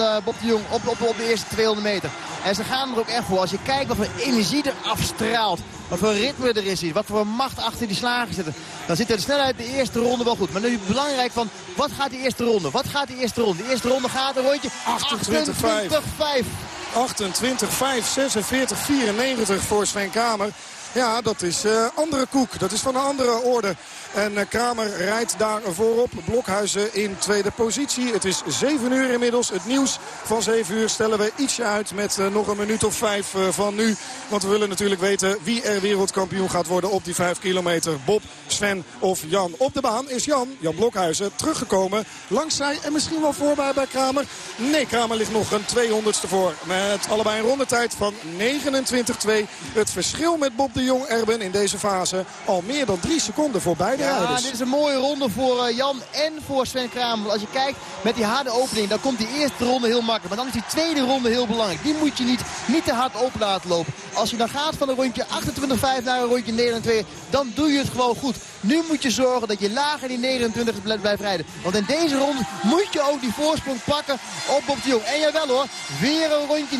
uh, Bob de Jong op, op, op de eerste 200 meter. En ze gaan er ook echt voor. Als je kijkt wat voor energie er afstraalt. Wat voor ritme er is. Wat voor macht achter die slagen zitten. Dan zit de snelheid de eerste ronde wel goed. Maar nu is het belangrijk van wat gaat die eerste ronde? Wat gaat die eerste ronde? De eerste ronde gaat een rondje 28-5. 28-5, 46, 94 voor Sven Kamer. Ja, dat is uh, andere koek. Dat is van een andere orde. En uh, Kramer rijdt daar voorop. Blokhuizen in tweede positie. Het is 7 uur inmiddels. Het nieuws van 7 uur stellen we ietsje uit met uh, nog een minuut of 5 van nu. Want we willen natuurlijk weten wie er wereldkampioen gaat worden op die 5 kilometer. Bob, Sven of Jan. Op de baan is Jan, Jan Blokhuizen, teruggekomen. Langs zij en misschien wel voorbij bij Kramer. Nee, Kramer ligt nog een 200ste voor. Met allebei een rondetijd van 29-2. Het verschil met Bob Jong Erben in deze fase al meer dan drie seconden voor beide ja, rijders. dit is een mooie ronde voor uh, Jan en voor Sven Kramer. Als je kijkt met die harde opening, dan komt die eerste ronde heel makkelijk. Maar dan is die tweede ronde heel belangrijk. Die moet je niet, niet te hard open laten lopen. Als je dan gaat van een rondje 28-5 naar een rondje 29, dan doe je het gewoon goed. Nu moet je zorgen dat je lager die 29 blijft rijden. Want in deze ronde moet je ook die voorsprong pakken op Bob de Jong. En jawel hoor, weer een rondje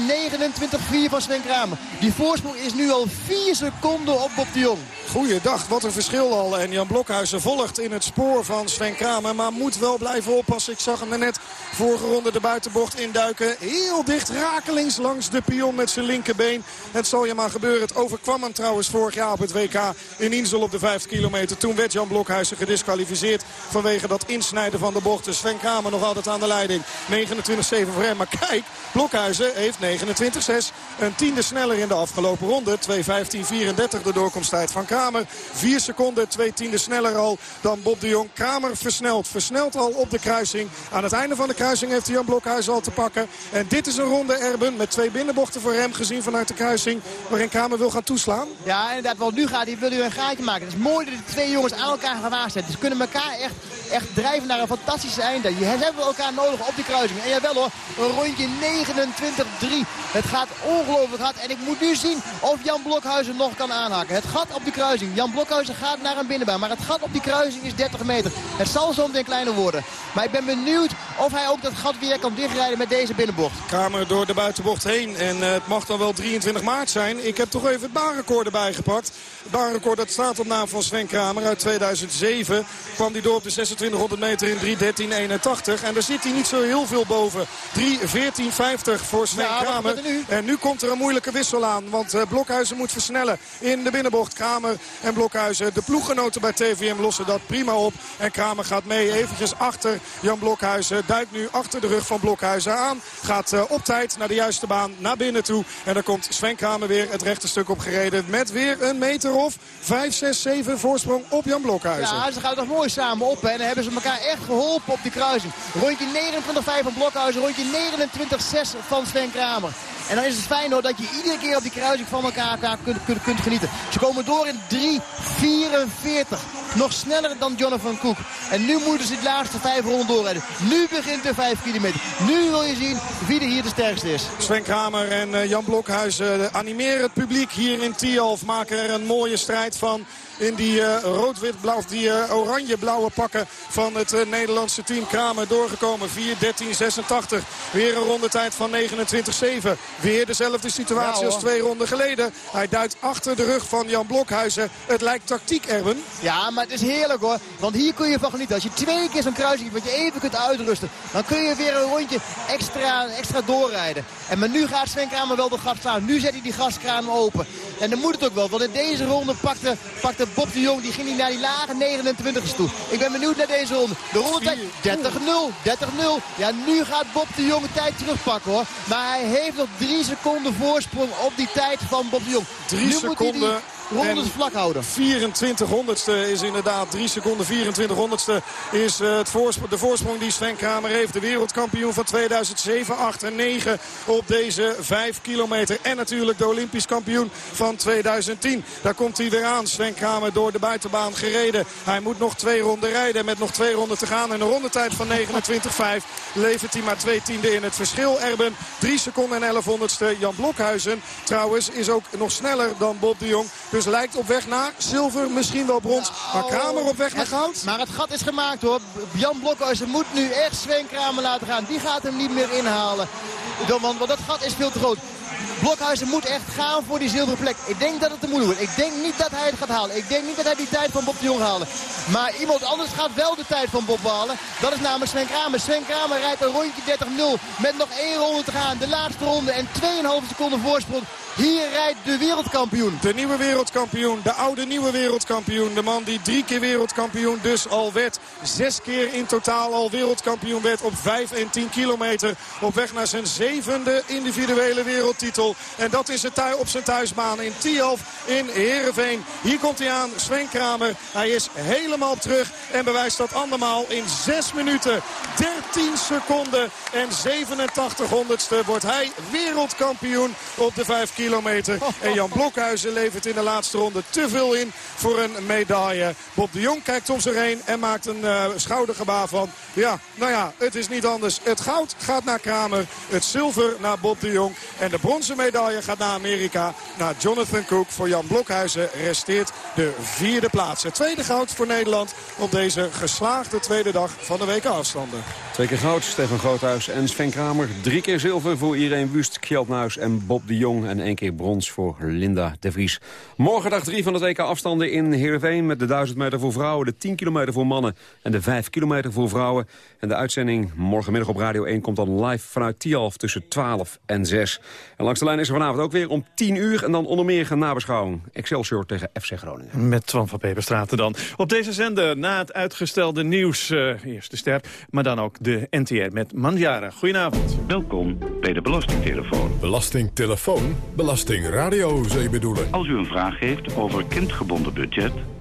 29-4 van Sven Kramer. Die voorsprong is nu al 4 seconden op Bob de Jong. Goeiedag, wat een verschil al. En Jan Blokhuizen volgt in het spoor van Sven Kramer. Maar moet wel blijven oppassen. Ik zag hem net vorige ronde de buitenbocht induiken. Heel dicht rakelings langs de pion met zijn linkerbeen. Het zal je maar gebeuren. Het overkwam hem trouwens vorig jaar op het WK in Insel op de 5 kilometer. Toen werd Jan Blokhuizen gedisqualificeerd vanwege dat insnijden van de bochten. Sven Kramer nog altijd aan de leiding. 29-7 voor hem. Maar kijk, Blokhuizen heeft 29-6. Een tiende sneller in de afgelopen ronde. 2.15-34 de doorkomsttijd van Kramer. 4 seconden, twee tiende sneller al dan Bob de Jong. Kramer versnelt. Versnelt al op de kruising. Aan het einde van de kruising heeft hij Jan Blokhuizen al te pakken. En dit is een ronde Erben met twee binnenbochten voor hem gezien vanuit de kruising. Waarin Kramer wil gaan toeslaan. Ja, inderdaad. Want nu gaat hij, wil hij een gaatje maken. Het is mooi dat de twee jongens aan elkaar gaan aanzetten. Ze kunnen elkaar echt, echt drijven naar een fantastische einde. Je hebben elkaar nodig op die kruising. En jawel hoor, een rondje 29-3. Het gaat ongelooflijk hard. En ik moet nu zien of Jan Blokhuizen nog kan aanhaken. Het gat op die kruising. Jan Blokhuizen gaat naar een binnenbaan. Maar het gat op die kruising is 30 meter. Het zal zo meteen kleiner worden. Maar ik ben benieuwd of hij ook dat gat weer kan dichtrijden met deze binnenbocht. Kamer door de buitenbocht heen. En uh, het mag dan wel 23 maart zijn. Ik heb toch even het baanrecord erbij gepakt. Het baanrecord dat staat op naam van Sven Kramer uit 2007. Kwam hij door op de 2600 meter in 3.13.81. En daar zit hij niet zo heel veel boven. 3.14.50 voor Sven Ja, Kramer. er? En nu komt er een moeilijke wissel aan. Want eh, Blokhuizen moet versnellen in de binnenbocht. Kramer en Blokhuizen. De ploeggenoten bij TVM lossen dat prima op. En Kramer gaat mee eventjes achter Jan Blokhuizen. Duikt nu achter de rug van Blokhuizen aan. Gaat eh, op tijd naar de juiste baan naar binnen toe. En dan komt Sven Kramer weer het rechte stuk opgereden. Met weer een meter of 5, 6, 7 voorsprong op Jan Blokhuizen. Ja, ze gaan toch mooi samen op. En dan hebben ze elkaar echt geholpen op die kruising. Rondje 29-5 van Blokhuizen. Rondje 29-6 van Sven Kramer. En dan is het fijn hoor dat je iedere keer op die kruising van elkaar, elkaar kunt, kunt, kunt genieten. Ze komen door in 3.44. Nog sneller dan Jonathan Cook. En nu moeten ze de laatste vijf ronden doorrijden. Nu begint de 5 kilometer. Nu wil je zien wie er hier de sterkste is. Sven Kramer en eh, Jan Blokhuizen eh, animeren het publiek hier in Tialf. Maken er een mooie strijd van in die eh, rood-wit-blauw, of die eh, oranje-blauwe pakken van het eh, Nederlandse team. Kramer doorgekomen, 4.13.86. Weer een rondetijd van 29.7. Weer dezelfde situatie Ja, als hoor. twee ronden geleden. Hij duikt achter de rug van Jan Blokhuizen. Het lijkt tactiek, Erben. Ja, maar het is heerlijk hoor. Want hier kun je van genieten. Als je twee keer zo'n kruising hebt, wat je even kunt uitrusten. Dan kun je weer een rondje extra, extra doorrijden. En maar nu gaat Sven Kramer wel de gas staan. Nu zet hij die gaskraan open. En dan moet het ook wel. Want in deze ronde pakte, pakte Bob de Jong. Die ging niet naar die lage 29 toe. Ik ben benieuwd naar deze ronde. De rondetijd 30-0. 30-0. Ja, nu gaat Bob de Jong de tijd terugpakken hoor. Maar hij heeft nog drie seconden voorsprong op die tijd van Bob de Jong. Drie nu moet hij die en vlak houden. 24 honderdste is inderdaad 3 seconden 24 honderdste is eh, het voorsprong, de voorsprong die Sven Kramer heeft. De wereldkampioen van 2007, 8 en 9 op deze 5 kilometer. En natuurlijk de olympisch kampioen van 2010. Daar komt hij weer aan. Sven Kramer door de buitenbaan gereden. Hij moet nog twee ronden rijden met nog twee ronden te gaan. En een rondetijd van 29,5 levert hij maar twee tiende in het verschil. Erben 3 seconden en 11 honderdste. Jan Blokhuizen trouwens is ook nog sneller dan Bob de Jong. Dus dus lijkt op weg naar zilver, misschien wel brons. Maar Kramer op weg naar goud. Maar het gat is gemaakt hoor. Jan Blokhuizen moet nu echt Sven Kramer laten gaan. Die gaat hem niet meer inhalen. Want, want dat gat is veel te groot. Blokhuizen moet echt gaan voor die zilveren plek. Ik denk dat het de moeilijk wordt. Ik denk niet dat hij het gaat halen. Ik denk niet dat hij die tijd van Bob de Jong halen. Maar iemand anders gaat wel de tijd van Bob halen. Dat is namelijk Sven Kramer. Sven Kramer rijdt een rondje 30-0 met nog één ronde te gaan. De laatste ronde en 2,5 seconden voorsprong. Hier rijdt de wereldkampioen. De nieuwe wereldkampioen. De oude nieuwe wereldkampioen. De man die drie keer wereldkampioen dus al werd. Zes keer in totaal al wereldkampioen werd op 5 en 10 kilometer. Op weg naar zijn zevende individuele wereldtitel. En dat is het op zijn thuisbaan in Tialf in Heerenveen. Hier komt hij aan, Sven Kramer. Hij is helemaal terug en bewijst dat andermaal in 6 minuten, 13 seconden en 87 honderdste wordt hij wereldkampioen op de 5 kilometer kilometer. En Jan Blokhuizen levert in de laatste ronde te veel in voor een medaille. Bob de Jong kijkt om zich heen en maakt een uh, schoudergebaar van... ja, nou ja, het is niet anders. Het goud gaat naar Kramer, het zilver naar Bob de Jong... en de bronzen medaille gaat naar Amerika, naar Jonathan Cook. Voor Jan Blokhuizen resteert de vierde plaats. Het tweede goud voor Nederland op deze geslaagde tweede dag van de weken afstanden. Twee keer goud, Stefan Groothuis en Sven Kramer. Drie keer zilver voor Irene Wust, Kjeld Nuis en Bob de Jong. En één keer brons voor Linda de Vries. Morgen dag drie van de WK afstanden in Heerenveen... met de 1000 meter voor vrouwen, de 10 kilometer voor mannen... en de 5 kilometer voor vrouwen. En de uitzending morgenmiddag op Radio 1 komt dan live vanuit Tialf tussen 12 en 6. En langs de lijn is er vanavond ook weer om 10 uur... en dan onder meer een nabeschouwing. Excelsior tegen FC Groningen. Met Twan van Peperstraten dan. Op deze zender na het uitgestelde nieuws... Uh, eerst de ster, maar dan ook de NTR met Mandjara. Goedenavond. Welkom bij de Belastingtelefoon. Belastingtelefoon? Belastingradio, zou je bedoelen? Als u een vraag heeft over kindgebonden budget...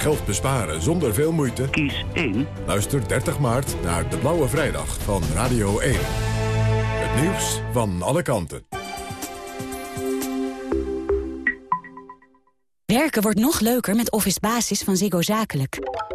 Geld besparen zonder veel moeite? Kies 1. Luister 30 maart naar De Blauwe Vrijdag van Radio 1. Het nieuws van alle kanten. Werken wordt nog leuker met Office Basis van Ziggo Zakelijk.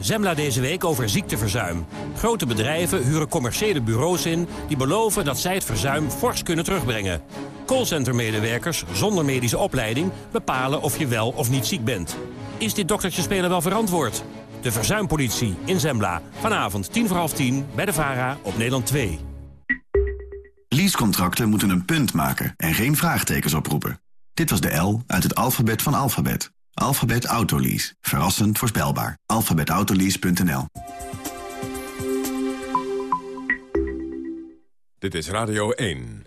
Zembla deze week over ziekteverzuim. Grote bedrijven huren commerciële bureaus in... die beloven dat zij het verzuim fors kunnen terugbrengen. Callcentermedewerkers zonder medische opleiding... bepalen of je wel of niet ziek bent. Is dit doktertje spelen wel verantwoord? De verzuimpolitie in Zembla. Vanavond 10 voor half 10 bij de VARA op Nederland 2. Leasecontracten moeten een punt maken en geen vraagtekens oproepen. Dit was de L uit het alfabet van alfabet. Alphabet Autolease. Verrassend voorspelbaar. alphabetautolease.nl Dit is Radio 1.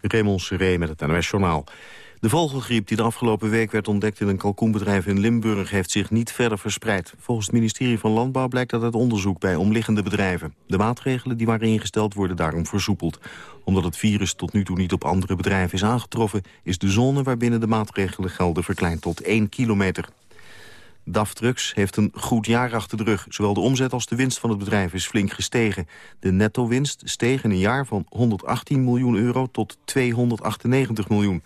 Raymond Seré met het NOS Journaal. De vogelgriep die de afgelopen week werd ontdekt in een kalkoenbedrijf in Limburg heeft zich niet verder verspreid. Volgens het ministerie van Landbouw blijkt dat uit onderzoek bij omliggende bedrijven. De maatregelen die waren ingesteld worden daarom versoepeld. Omdat het virus tot nu toe niet op andere bedrijven is aangetroffen, is de zone waarbinnen de maatregelen gelden verkleind tot 1 kilometer. DAF Trucks heeft een goed jaar achter de rug. Zowel de omzet als de winst van het bedrijf is flink gestegen. De netto-winst steeg in een jaar van 118 miljoen euro tot 298 miljoen.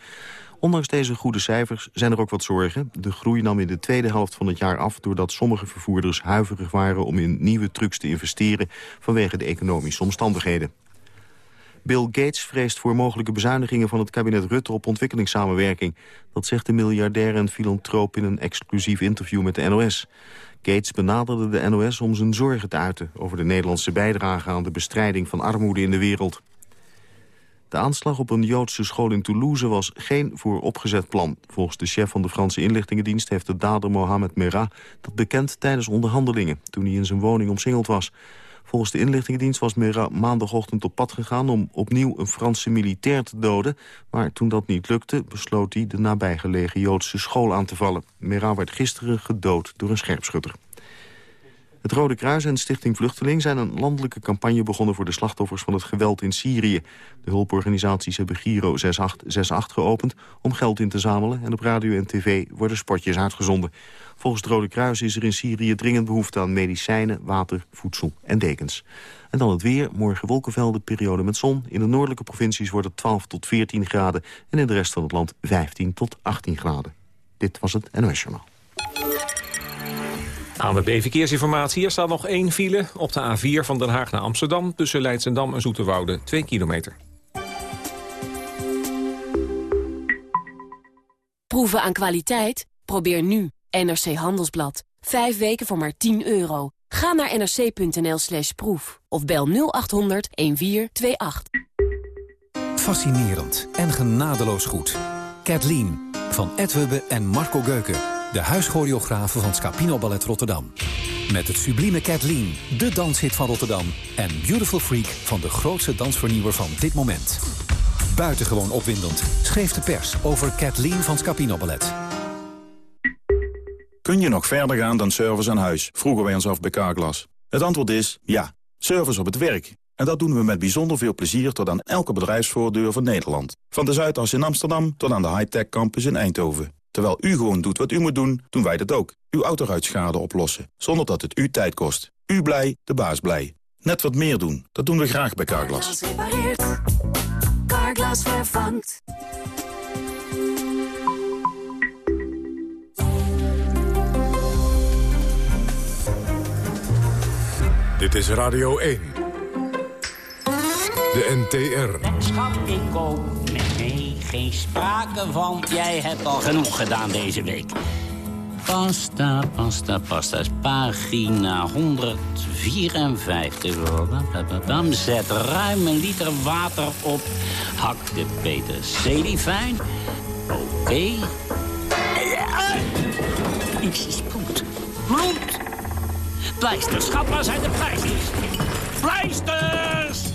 Ondanks deze goede cijfers zijn er ook wat zorgen. De groei nam in de tweede helft van het jaar af... doordat sommige vervoerders huiverig waren om in nieuwe trucks te investeren... vanwege de economische omstandigheden. Bill Gates vreest voor mogelijke bezuinigingen van het kabinet Rutte op ontwikkelingssamenwerking. Dat zegt de miljardair en filantroop in een exclusief interview met de NOS. Gates benaderde de NOS om zijn zorgen te uiten over de Nederlandse bijdrage aan de bestrijding van armoede in de wereld. De aanslag op een Joodse school in Toulouse was geen vooropgezet plan. Volgens de chef van de Franse inlichtingendienst heeft de dader Mohamed Merah dat bekend tijdens onderhandelingen, toen hij in zijn woning omsingeld was. Volgens de inlichtingendienst was Mera maandagochtend op pad gegaan... om opnieuw een Franse militair te doden. Maar toen dat niet lukte, besloot hij de nabijgelegen Joodse school aan te vallen. Mera werd gisteren gedood door een scherpschutter. Het Rode Kruis en Stichting Vluchteling zijn een landelijke campagne begonnen voor de slachtoffers van het geweld in Syrië. De hulporganisaties hebben Giro 6868 geopend om geld in te zamelen en op radio en tv worden spotjes uitgezonden. Volgens het Rode Kruis is er in Syrië dringend behoefte aan medicijnen, water, voedsel en dekens. En dan het weer, morgen wolkenvelden, periode met zon. In de noordelijke provincies wordt het 12 tot 14 graden en in de rest van het land 15 tot 18 graden. Dit was het NOS Journaal. ANWB Verkeersinformatie. Er staat nog één file op de A4 van Den Haag naar Amsterdam... tussen Leidsendam en Zoeterwoude, 2 kilometer. Proeven aan kwaliteit? Probeer nu NRC Handelsblad. Vijf weken voor maar 10 euro. Ga naar nrc.nl slash proef of bel 0800 1428. Fascinerend en genadeloos goed. Kathleen van Ed en Marco Geuken de huischoreografe van Scapino Ballet Rotterdam. Met het sublieme Kathleen, de danshit van Rotterdam... en Beautiful Freak van de grootste dansvernieuwer van dit moment. Buitengewoon opwindend schreef de pers over Kathleen van Scapino Ballet. Kun je nog verder gaan dan service aan huis? Vroegen wij ons af bij Carglass. Het antwoord is ja. Service op het werk. En dat doen we met bijzonder veel plezier tot aan elke bedrijfsvoordeur van Nederland. Van de Zuidas in Amsterdam tot aan de high-tech campus in Eindhoven. Terwijl u gewoon doet wat u moet doen, doen wij dat ook. Uw autoruitschade oplossen, zonder dat het u tijd kost. U blij, de baas blij. Net wat meer doen, dat doen we graag bij Carglass. Carglass vervangt. Dit is Radio 1. De NTR. Schat, ik koop geen sprake van. Jij hebt al genoeg gedaan deze week. Pasta, pasta, pasta. Pagina 154. Zet ruim een liter water op. Hak de peterselie fijn. Oké. Okay. Iets is bloed. Bloed! Pleisters, schat, waar zijn de pleisters? Pleisters!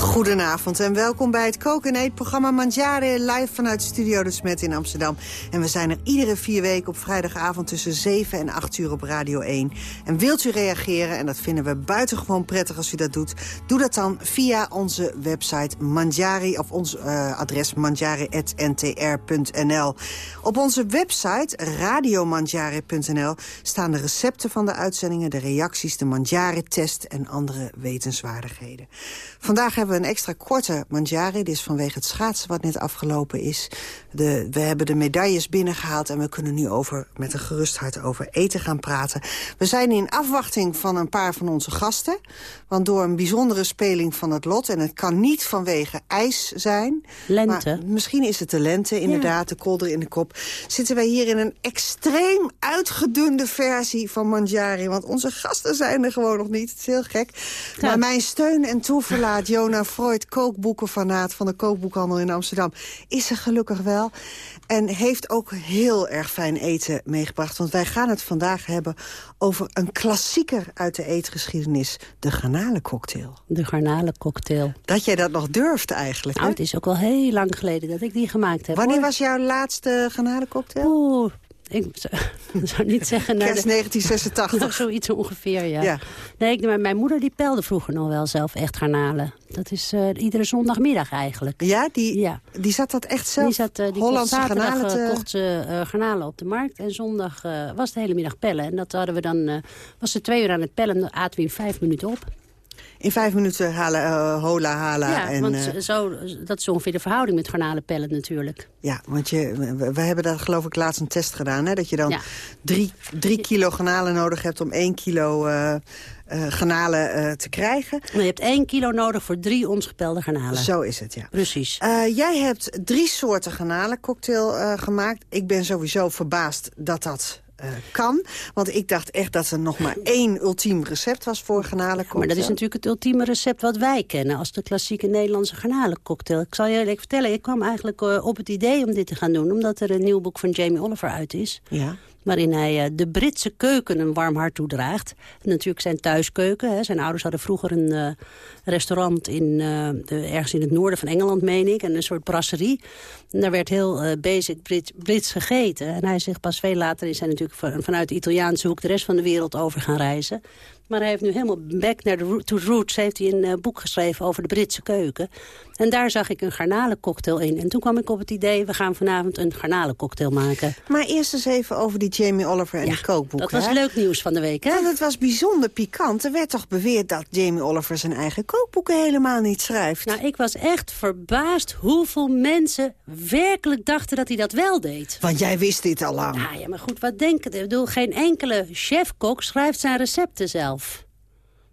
Goedenavond en welkom bij het Koken en Eet-programma Mangiare... live vanuit Studio De Smet in Amsterdam. En we zijn er iedere vier weken op vrijdagavond tussen 7 en 8 uur op Radio 1. En wilt u reageren, en dat vinden we buitengewoon prettig als u dat doet... doe dat dan via onze website Mangiare of ons uh, adres mangiare.ntr.nl. Op onze website radiomangiare.nl staan de recepten van de uitzendingen... de reacties, de Mangiare-test en andere wetenswaardigheden. Vandaag hebben we een extra korte Manjari. Dit is vanwege het schaatsen wat net afgelopen is. De, we hebben de medailles binnengehaald en we kunnen nu over, met een gerust hart over eten gaan praten. We zijn in afwachting van een paar van onze gasten. Want door een bijzondere speling van het lot... en het kan niet vanwege ijs zijn. Lente. misschien is het de lente, inderdaad, de kolder in de kop. Zitten wij hier in een extreem uitgedunde versie van Manjari. Want onze gasten zijn er gewoon nog niet. Het is heel gek. Maar mijn steun en toeverlaat, Jona Freud, kookboekenfanaat... van de kookboekhandel in Amsterdam, is er gelukkig wel. En heeft ook heel erg fijn eten meegebracht. Want wij gaan het vandaag hebben over een klassieker uit de eetgeschiedenis. De garnalencocktail. De garnalencocktail. Dat jij dat nog durft eigenlijk. Nou, het is ook al heel lang geleden dat ik die gemaakt heb. Wanneer was jouw laatste garnalencocktail? Oeh, ik zou niet zeggen... Kerst 1986. Nog zoiets ongeveer, ja. ja. Nee, ik, mijn moeder die pelde vroeger nog wel zelf echt garnalen. Dat is uh, iedere zondagmiddag eigenlijk. Ja, die, ja. die zat dat echt zelf? Die zat, uh, die Hollandse garnalen te... kocht ze uh, garnalen op de markt. En zondag was de hele middag pellen. En dat hadden we dan... was ze twee uur aan het pellen, dan aten we in vijf minuten op. In vijf minuten halen, uh, hola, hala. Ja, en, want zo, dat is ongeveer de verhouding met garnalenpellen natuurlijk. Ja, want je, we, we hebben daar geloof ik laatst een test gedaan. Hè, dat je dan ja. drie, drie kilo garnalen nodig hebt om één kilo uh, uh, garnalen uh, te krijgen. je hebt één kilo nodig voor drie ongepelde garnalen. Zo is het, ja. Precies. Uh, jij hebt drie soorten garnalencocktail gemaakt. Ik ben sowieso verbaasd dat dat eh, kan. Want ik dacht echt dat er nog maar één ultiem recept was voor garnalencocktail. Maar dat is natuurlijk het ultieme recept wat wij kennen... als de klassieke Nederlandse garnalencocktail. Ik zal je eerlijk vertellen, ik kwam eigenlijk eh, op het idee om dit te gaan doen... omdat er een nieuw boek van Jamie Oliver uit is. Ja waarin hij uh, de Britse keuken een warm hart toedraagt. natuurlijk zijn thuiskeuken. Hè. Zijn ouders hadden vroeger een uh, restaurant in, de, ergens in het noorden van Engeland, meen ik. En een soort brasserie. En daar werd heel basic Brit, Brits gegeten. En hij zich pas veel later is hij natuurlijk vanuit de Italiaanse hoek de rest van de wereld over gaan reizen. Maar hij heeft nu helemaal back naar de to roots. Heeft hij een uh, boek geschreven over de Britse keuken. En daar zag ik een garnalencocktail in. En toen kwam ik op het idee, we gaan vanavond een garnalencocktail maken. Maar eerst eens even over die Jamie Oliver en ja, die kookboeken. dat was hè? leuk nieuws van de week, hè? Want het was bijzonder pikant. Er werd toch beweerd dat Jamie Oliver zijn eigen kookboeken helemaal niet schrijft. Nou, ik was echt verbaasd hoeveel mensen werkelijk dachten dat hij dat wel deed. Want jij wist dit al lang. Nou ja, maar goed, wat denken? Ik bedoel, geen enkele chefkok schrijft zijn recepten zelf.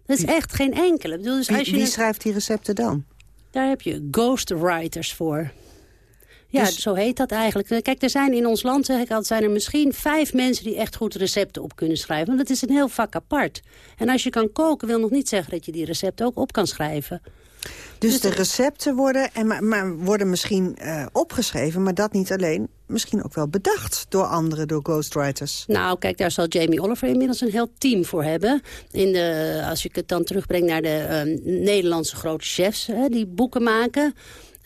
Dat is echt geen enkele. Ik bedoel, dus wie, als je wie schrijft die recepten dan? Daar heb je ghostwriters voor. Ja, Dus- zo heet dat eigenlijk. Kijk, er zijn in ons land, zeg ik altijd, zijn er misschien vijf mensen die echt goed recepten op kunnen schrijven. Want dat is een heel vak apart. En als je kan koken, wil nog niet zeggen dat je die recepten ook op kan schrijven. Dus de recepten worden, en maar, maar worden misschien eh, opgeschreven... maar dat niet alleen, misschien ook wel bedacht door anderen, door ghostwriters. Nou, kijk, daar zal Jamie Oliver inmiddels een heel team voor hebben. In de, als ik het dan terugbreng naar de eh, Nederlandse grote chefs hè, die boeken maken...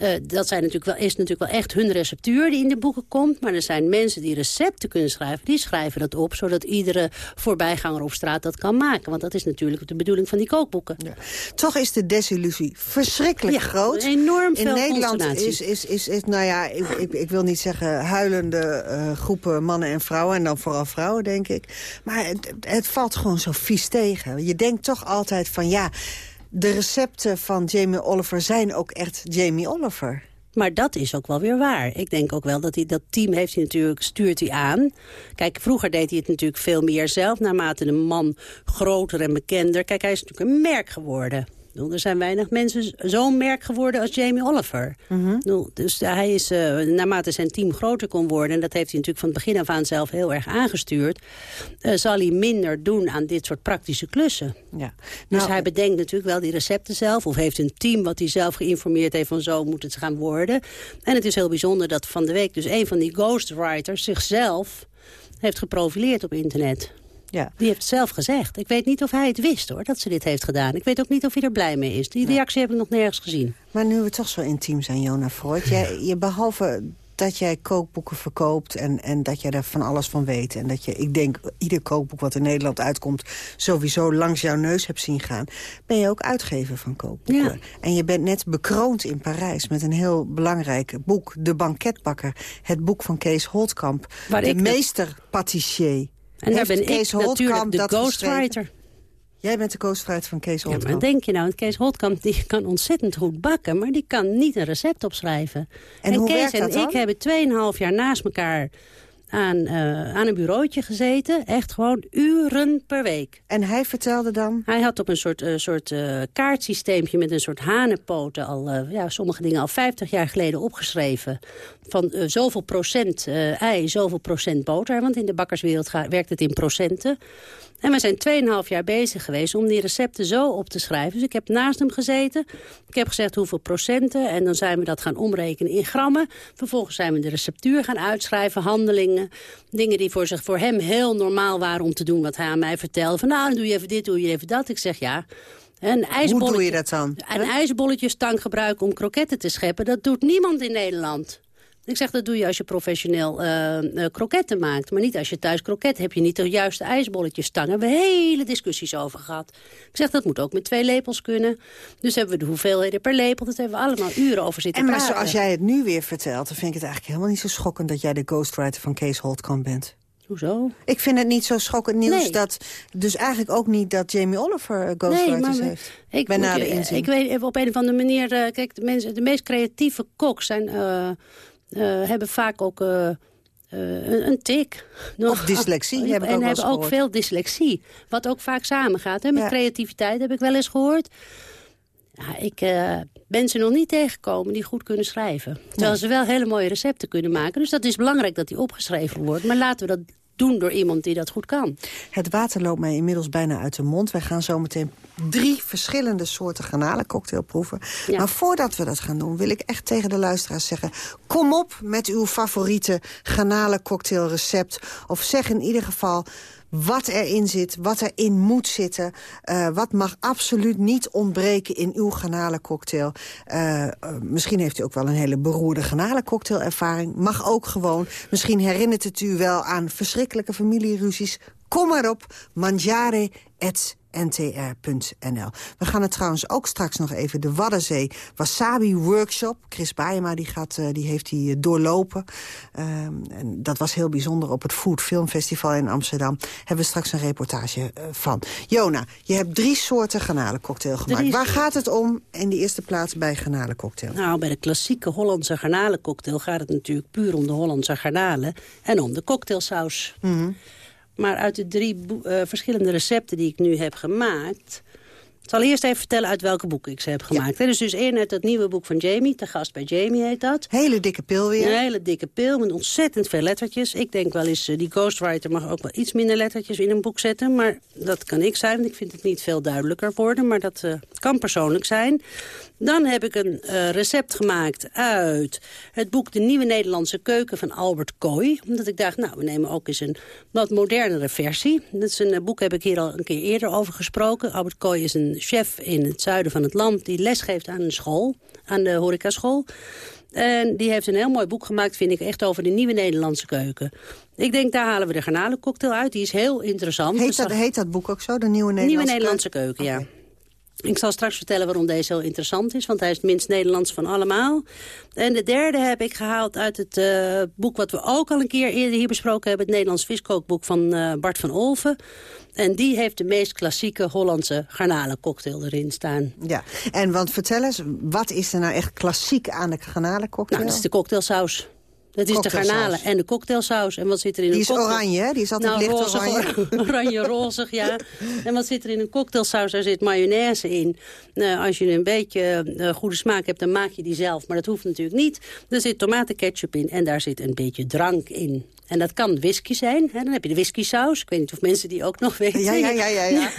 Eh, dat zijn natuurlijk wel, is natuurlijk wel echt hun receptuur die in de boeken komt. Maar er zijn mensen die recepten kunnen schrijven. Die schrijven dat op, zodat iedere voorbijganger op straat dat kan maken. Want dat is natuurlijk de bedoeling van die kookboeken. Toch is de desillusie verschrikkelijk Ja, groot. enorm In veel Nederland consternatie. is, is, is, is, nou ja, ik, ik, ik wil niet zeggen huilende eh, groepen mannen en vrouwen. En dan vooral vrouwen, denk ik. Maar het, het valt gewoon zo vies tegen. Je denkt toch altijd van, ja, de recepten van Jamie Oliver zijn ook echt Jamie Oliver. Maar dat is ook wel weer waar. Ik denk ook wel dat hij dat team heeft hij natuurlijk, stuurt hij aan. Kijk, vroeger deed hij het natuurlijk veel meer zelf. Naarmate de man groter en bekender. Kijk, hij is natuurlijk een merk geworden. Er zijn weinig mensen zo'n merk geworden als Jamie Oliver. Bedoel, Dus hij is, eh, naarmate zijn team groter kon worden... en dat heeft hij natuurlijk van het begin af aan zelf heel erg aangestuurd... eh, zal hij minder doen aan dit soort praktische klussen. Ja. Dus Nou, hij bedenkt natuurlijk wel die recepten zelf... of heeft een team wat hij zelf geïnformeerd heeft van zo moet het gaan worden. En het is heel bijzonder dat van de week dus een van die ghostwriters... zichzelf heeft geprofileerd op internet. Ja. Die heeft het zelf gezegd. Ik weet niet of hij het wist hoor, dat ze dit heeft gedaan. Ik weet ook niet of hij er blij mee is. Die reactie heb ik nog nergens gezien. Maar nu we toch zo intiem zijn, Jona Freud. Jij, je, behalve dat jij kookboeken verkoopt en, en dat jij er van alles van weet... en dat je, ik denk, ieder kookboek wat in Nederland uitkomt... sowieso langs jouw neus hebt zien gaan... ben je ook uitgever van kookboeken. Ja. En je bent net bekroond in Parijs met een heel belangrijk boek... De Banketbakker, het boek van Kees Holtkamp. Waar de ik de- meester patissier. En daar ben Kees ik natuurlijk de ghostwriter. Jij bent de ghostwriter van Kees Ja, maar denk je nou, want Kees Holtkamp die kan ontzettend goed bakken... maar die kan niet een recept opschrijven. En hoe Kees en dan? ik hebben 2,5 jaar naast elkaar aan, eh, aan een bureautje gezeten. Echt gewoon uren per week. En hij vertelde dan... Hij had op een soort, eh, soort eh, kaartsysteempje met een soort hanenpoten... al ja, sommige dingen al 50 jaar geleden opgeschreven. Van zoveel procent ei, zoveel procent boter. Want in de bakkerswereld werkt het in procenten. En we zijn 2,5 jaar bezig geweest om die recepten zo op te schrijven. Dus ik heb naast hem gezeten. Ik heb gezegd hoeveel procenten. En dan zijn we dat gaan omrekenen in grammen. Vervolgens zijn we de receptuur gaan uitschrijven. Handelingen. Dingen die voor, zich, voor hem heel normaal waren om te doen. Wat hij aan mij vertelde. Van nou, dan doe je even dit, doe je even dat. Ik zeg ja. Een Hoe doe je dat dan? Een ijsbolletjestang gebruiken om kroketten te scheppen. Dat doet niemand in Nederland. Ik zeg, dat doe je als je professioneel eh, kroketten maakt. Maar niet als je thuis kroketten heb je niet de juiste ijsbolletjesstang. Daar hebben we hele discussies over gehad. Ik zeg, dat moet ook met twee lepels kunnen. Dus hebben we de hoeveelheden per lepel. Dat hebben we allemaal uren over zitten En maar zoals jij het nu weer vertelt... dan vind ik het eigenlijk helemaal niet zo schokkend... dat jij de ghostwriter van Kees Holtkamp bent. Hoezo? Ik vind het niet zo schokkend nieuws Nee. dat... dus eigenlijk ook niet dat Jamie Oliver eh, ghostwriters maar heeft. Ik, je- inzien. ik weet op een of andere manier... kijk, de, mensen, de meest creatieve koks zijn, hebben vaak ook... eh, eh, een, een tik. Of dyslexie, heb ik en hebben ook veel dyslexie. Wat ook vaak samengaat. Hè? Met Ja. creativiteit heb ik wel eens gehoord. Ja, ik eh, ben ze nog niet tegengekomen die goed kunnen schrijven. Terwijl ze wel hele mooie recepten kunnen maken. Dus dat is belangrijk dat die opgeschreven wordt. Maar laten we dat doen door iemand die dat goed kan. Het water loopt mij inmiddels bijna uit de mond. Wij gaan zo meteen drie verschillende soorten garnalencocktail proeven. Maar voordat we dat gaan doen, wil ik echt tegen de luisteraars zeggen... kom op met uw favoriete garnalencocktailrecept. Of zeg in ieder geval wat erin zit, wat erin moet zitten. Uh, wat mag absoluut niet ontbreken in uw garnalencocktail. Uh, uh, misschien heeft u ook wel een hele beroerde garnalencocktailervaring. Mag ook gewoon. Misschien herinnert het u wel aan verschrikkelijke familieruzies. Kom maar op, mangiare et ntr.nl. We gaan het trouwens ook straks nog even de Waddenzee Wasabi Workshop. Chris Baayema die gaat, uh, die heeft die doorlopen. Uh, en dat was heel bijzonder op het Food Film Festival in Amsterdam. Hebben we straks een reportage uh, van. Jona, je hebt drie soorten garnalencocktail gemaakt. Drie... Waar gaat het om in de eerste plaats bij garnalencocktail? Nou, bij de klassieke Hollandse garnalencocktail gaat het natuurlijk puur om de Hollandse garnalen en om de cocktailsaus. Mm -hmm. Maar uit de drie uh, verschillende recepten die ik nu heb gemaakt... Ik zal eerst even vertellen uit welke boeken ik ze heb gemaakt. Ja. Dus dus één uit dat nieuwe boek van Jamie. Te gast bij Jamie heet dat. Hele dikke pil weer. Een hele dikke pil met ontzettend veel lettertjes. Ik denk wel eens, uh, die ghostwriter mag ook wel iets minder lettertjes in een boek zetten. Maar dat kan ik zijn, want ik vind het niet veel duidelijker worden. Maar dat uh, kan persoonlijk zijn. Dan heb ik een uh, recept gemaakt uit het boek De Nieuwe Nederlandse Keuken van Albert Kooi. Omdat ik dacht, nou, we nemen ook eens een wat modernere versie. Dat is een uh, boek, heb ik hier al een keer eerder over gesproken. Albert Kooi is een chef in het zuiden van het land die lesgeeft aan een school, aan de horecaschool. En die heeft een heel mooi boek gemaakt, vind ik, echt over de nieuwe Nederlandse keuken. Ik denk, daar halen we de garnalencocktail uit. Die is heel interessant. Heet dat, heet dat boek ook zo, de nieuwe Nederlandse, nieuwe Nederlandse keuken? keuken okay. ja. Ik zal straks vertellen waarom deze heel interessant is, want hij is het minst Nederlands van allemaal. En de derde heb ik gehaald uit het uh, boek wat we ook al een keer eerder hier besproken hebben, het Nederlands viskookboek van uh, Bart van Olven. En die heeft de meest klassieke Hollandse garnalencocktail erin staan. Ja, en want vertel eens, wat is er nou echt klassiek aan de garnalencocktail? Nou, dat is de cocktailsaus. Dat is de garnalen en de cocktailsaus. En wat zit er in die een is oranje, hè? Die is altijd nou, licht rozig, oranje. oranje, rozig, ja. En wat zit er in een cocktailsaus? Daar zit mayonaise in. Nou, als je een beetje uh, goede smaak hebt, dan maak je die zelf. Maar dat hoeft natuurlijk niet. Er zit tomatenketchup in en daar zit een beetje drank in. En dat kan whisky zijn. Hè? Dan heb je de whisky saus. Ik weet niet of mensen die ook nog weten. Ja, ja, ja. ja, ja.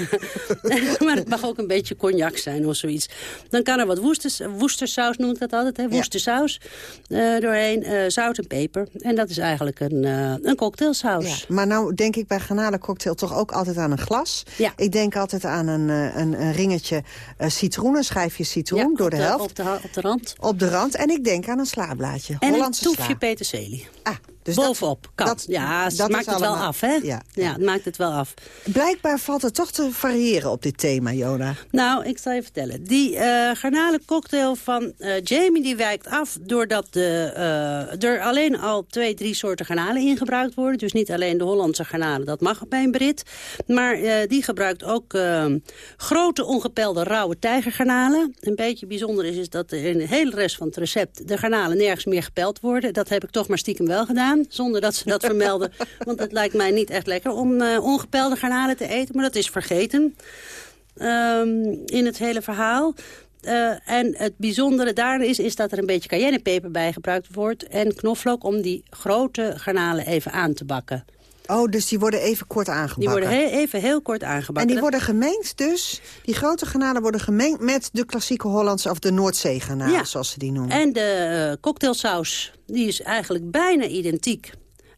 maar het mag ook een beetje cognac zijn of zoiets. Dan kan er wat woesters, woestersaus, noem ik dat altijd. Hè? Woestersaus uh, doorheen. Uh, zout en peper. En dat is eigenlijk een, uh, een cocktailsaus. Ja, maar nou denk ik bij garnalencocktail toch ook altijd aan een glas. Ja. Ik denk altijd aan een, een, een ringetje citroen. Een schijfje citroen ja, door de, de, helft. Op de, op de rand. Op de rand. En ik denk aan een slaablaadje. En Hollandse een toefje sla. peterselie. Ah, dus Bovenop, kan. Dat, ja, dat maakt het allemaal. wel af, hè? Ja, ja, het maakt het wel af. Blijkbaar valt het toch te variëren op dit thema, Jona. Nou, ik zal je vertellen. Die uh, garnalencocktail van uh, Jamie die wijkt af... doordat de, uh, er alleen al twee, drie soorten garnalen in gebruikt worden. Dus niet alleen de Hollandse garnalen, dat mag bij een Brit. Maar die gebruikt ook grote ongepelde rauwe tijgergarnalen. Een beetje bijzonder is, is dat in de hele rest van het recept... de garnalen nergens meer gepeld worden. Dat heb ik toch maar stiekem wel gedaan, zonder dat ze dat vermelden. Want het lijkt mij niet echt lekker om uh, ongepelde garnalen te eten. Maar dat is vergeten um, in het hele verhaal. Uh, en het bijzondere daar is, is dat er een beetje cayennepeper bij gebruikt wordt... en knoflook om die grote garnalen even aan te bakken. Oh, dus die worden even kort aangebakken? Die worden he even heel kort aangebakken. En die worden gemengd dus? Die grote garnalen worden gemengd met de klassieke Hollandse... of de Noordzee-garnalen, ja. zoals ze die noemen? En de uh, cocktailsaus, die is eigenlijk bijna identiek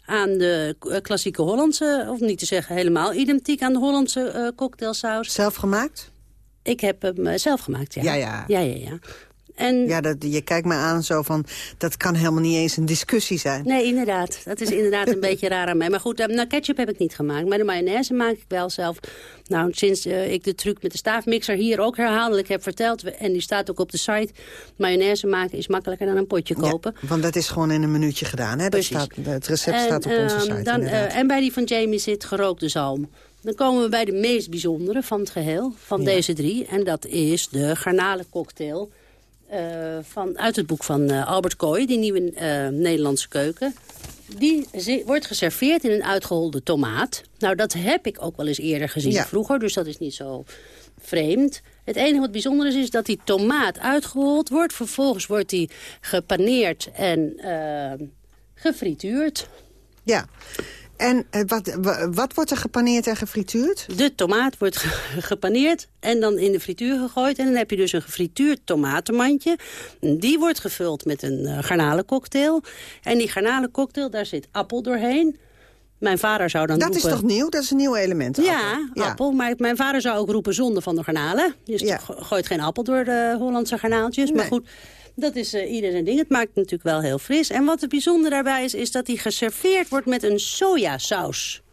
aan de klassieke Hollandse... of niet te zeggen helemaal identiek aan de Hollandse uh, cocktailsaus. Zelf gemaakt? Ik heb hem zelf gemaakt, ja. Ja, ja. ja, ja, ja. En... Ja, dat, je kijkt me aan zo van, dat kan helemaal niet eens een discussie zijn. Nee, inderdaad. Dat is inderdaad een beetje raar aan mij. Maar goed, nou, ketchup heb ik niet gemaakt. Maar de mayonaise maak ik wel zelf. Nou, sinds uh, ik de truc met de staafmixer hier ook herhaaldelijk heb verteld... en die staat ook op de site, mayonaise maken is makkelijker dan een potje kopen. Ja, want dat is gewoon in een minuutje gedaan, hè? Dat staat, het recept en, staat op onze site, dan, uh, En bij die van Jamie zit gerookte zalm. Dan komen we bij de meest bijzondere van het geheel, van ja. deze drie. En dat is de garnalencocktail... van, uit het boek van uh, Albert Kooi, die nieuwe uh, Nederlandse keuken. Die wordt geserveerd in een uitgeholde tomaat. Nou, dat heb ik ook wel eens eerder gezien ja. vroeger, dus dat is niet zo vreemd. Het enige wat bijzonder is, is dat die tomaat uitgehold wordt. Vervolgens wordt die gepaneerd en gefrituurd. Ja, En eh, wat, wa- wat wordt er gepaneerd en gefrituurd? De tomaat wordt ge- gepaneerd en dan in de frituur gegooid. En dan heb je dus een gefrituurd tomatenmandje. Die wordt gevuld met een eh, garnalencocktail. En die garnalencocktail, daar zit appel doorheen. Mijn vader zou dan Dat roepen... is toch nieuw? Dat is een nieuw element? Ja, appel. Maar mijn vader zou ook roepen zonde van de garnalen. Dus go- gooit geen appel door de Hollandse garnaaltjes. Maar goed, dat is eh, ieder zijn ding. Het maakt het natuurlijk wel heel fris. En wat het bijzonder daarbij is, is dat die geserveerd wordt met een sojasaus.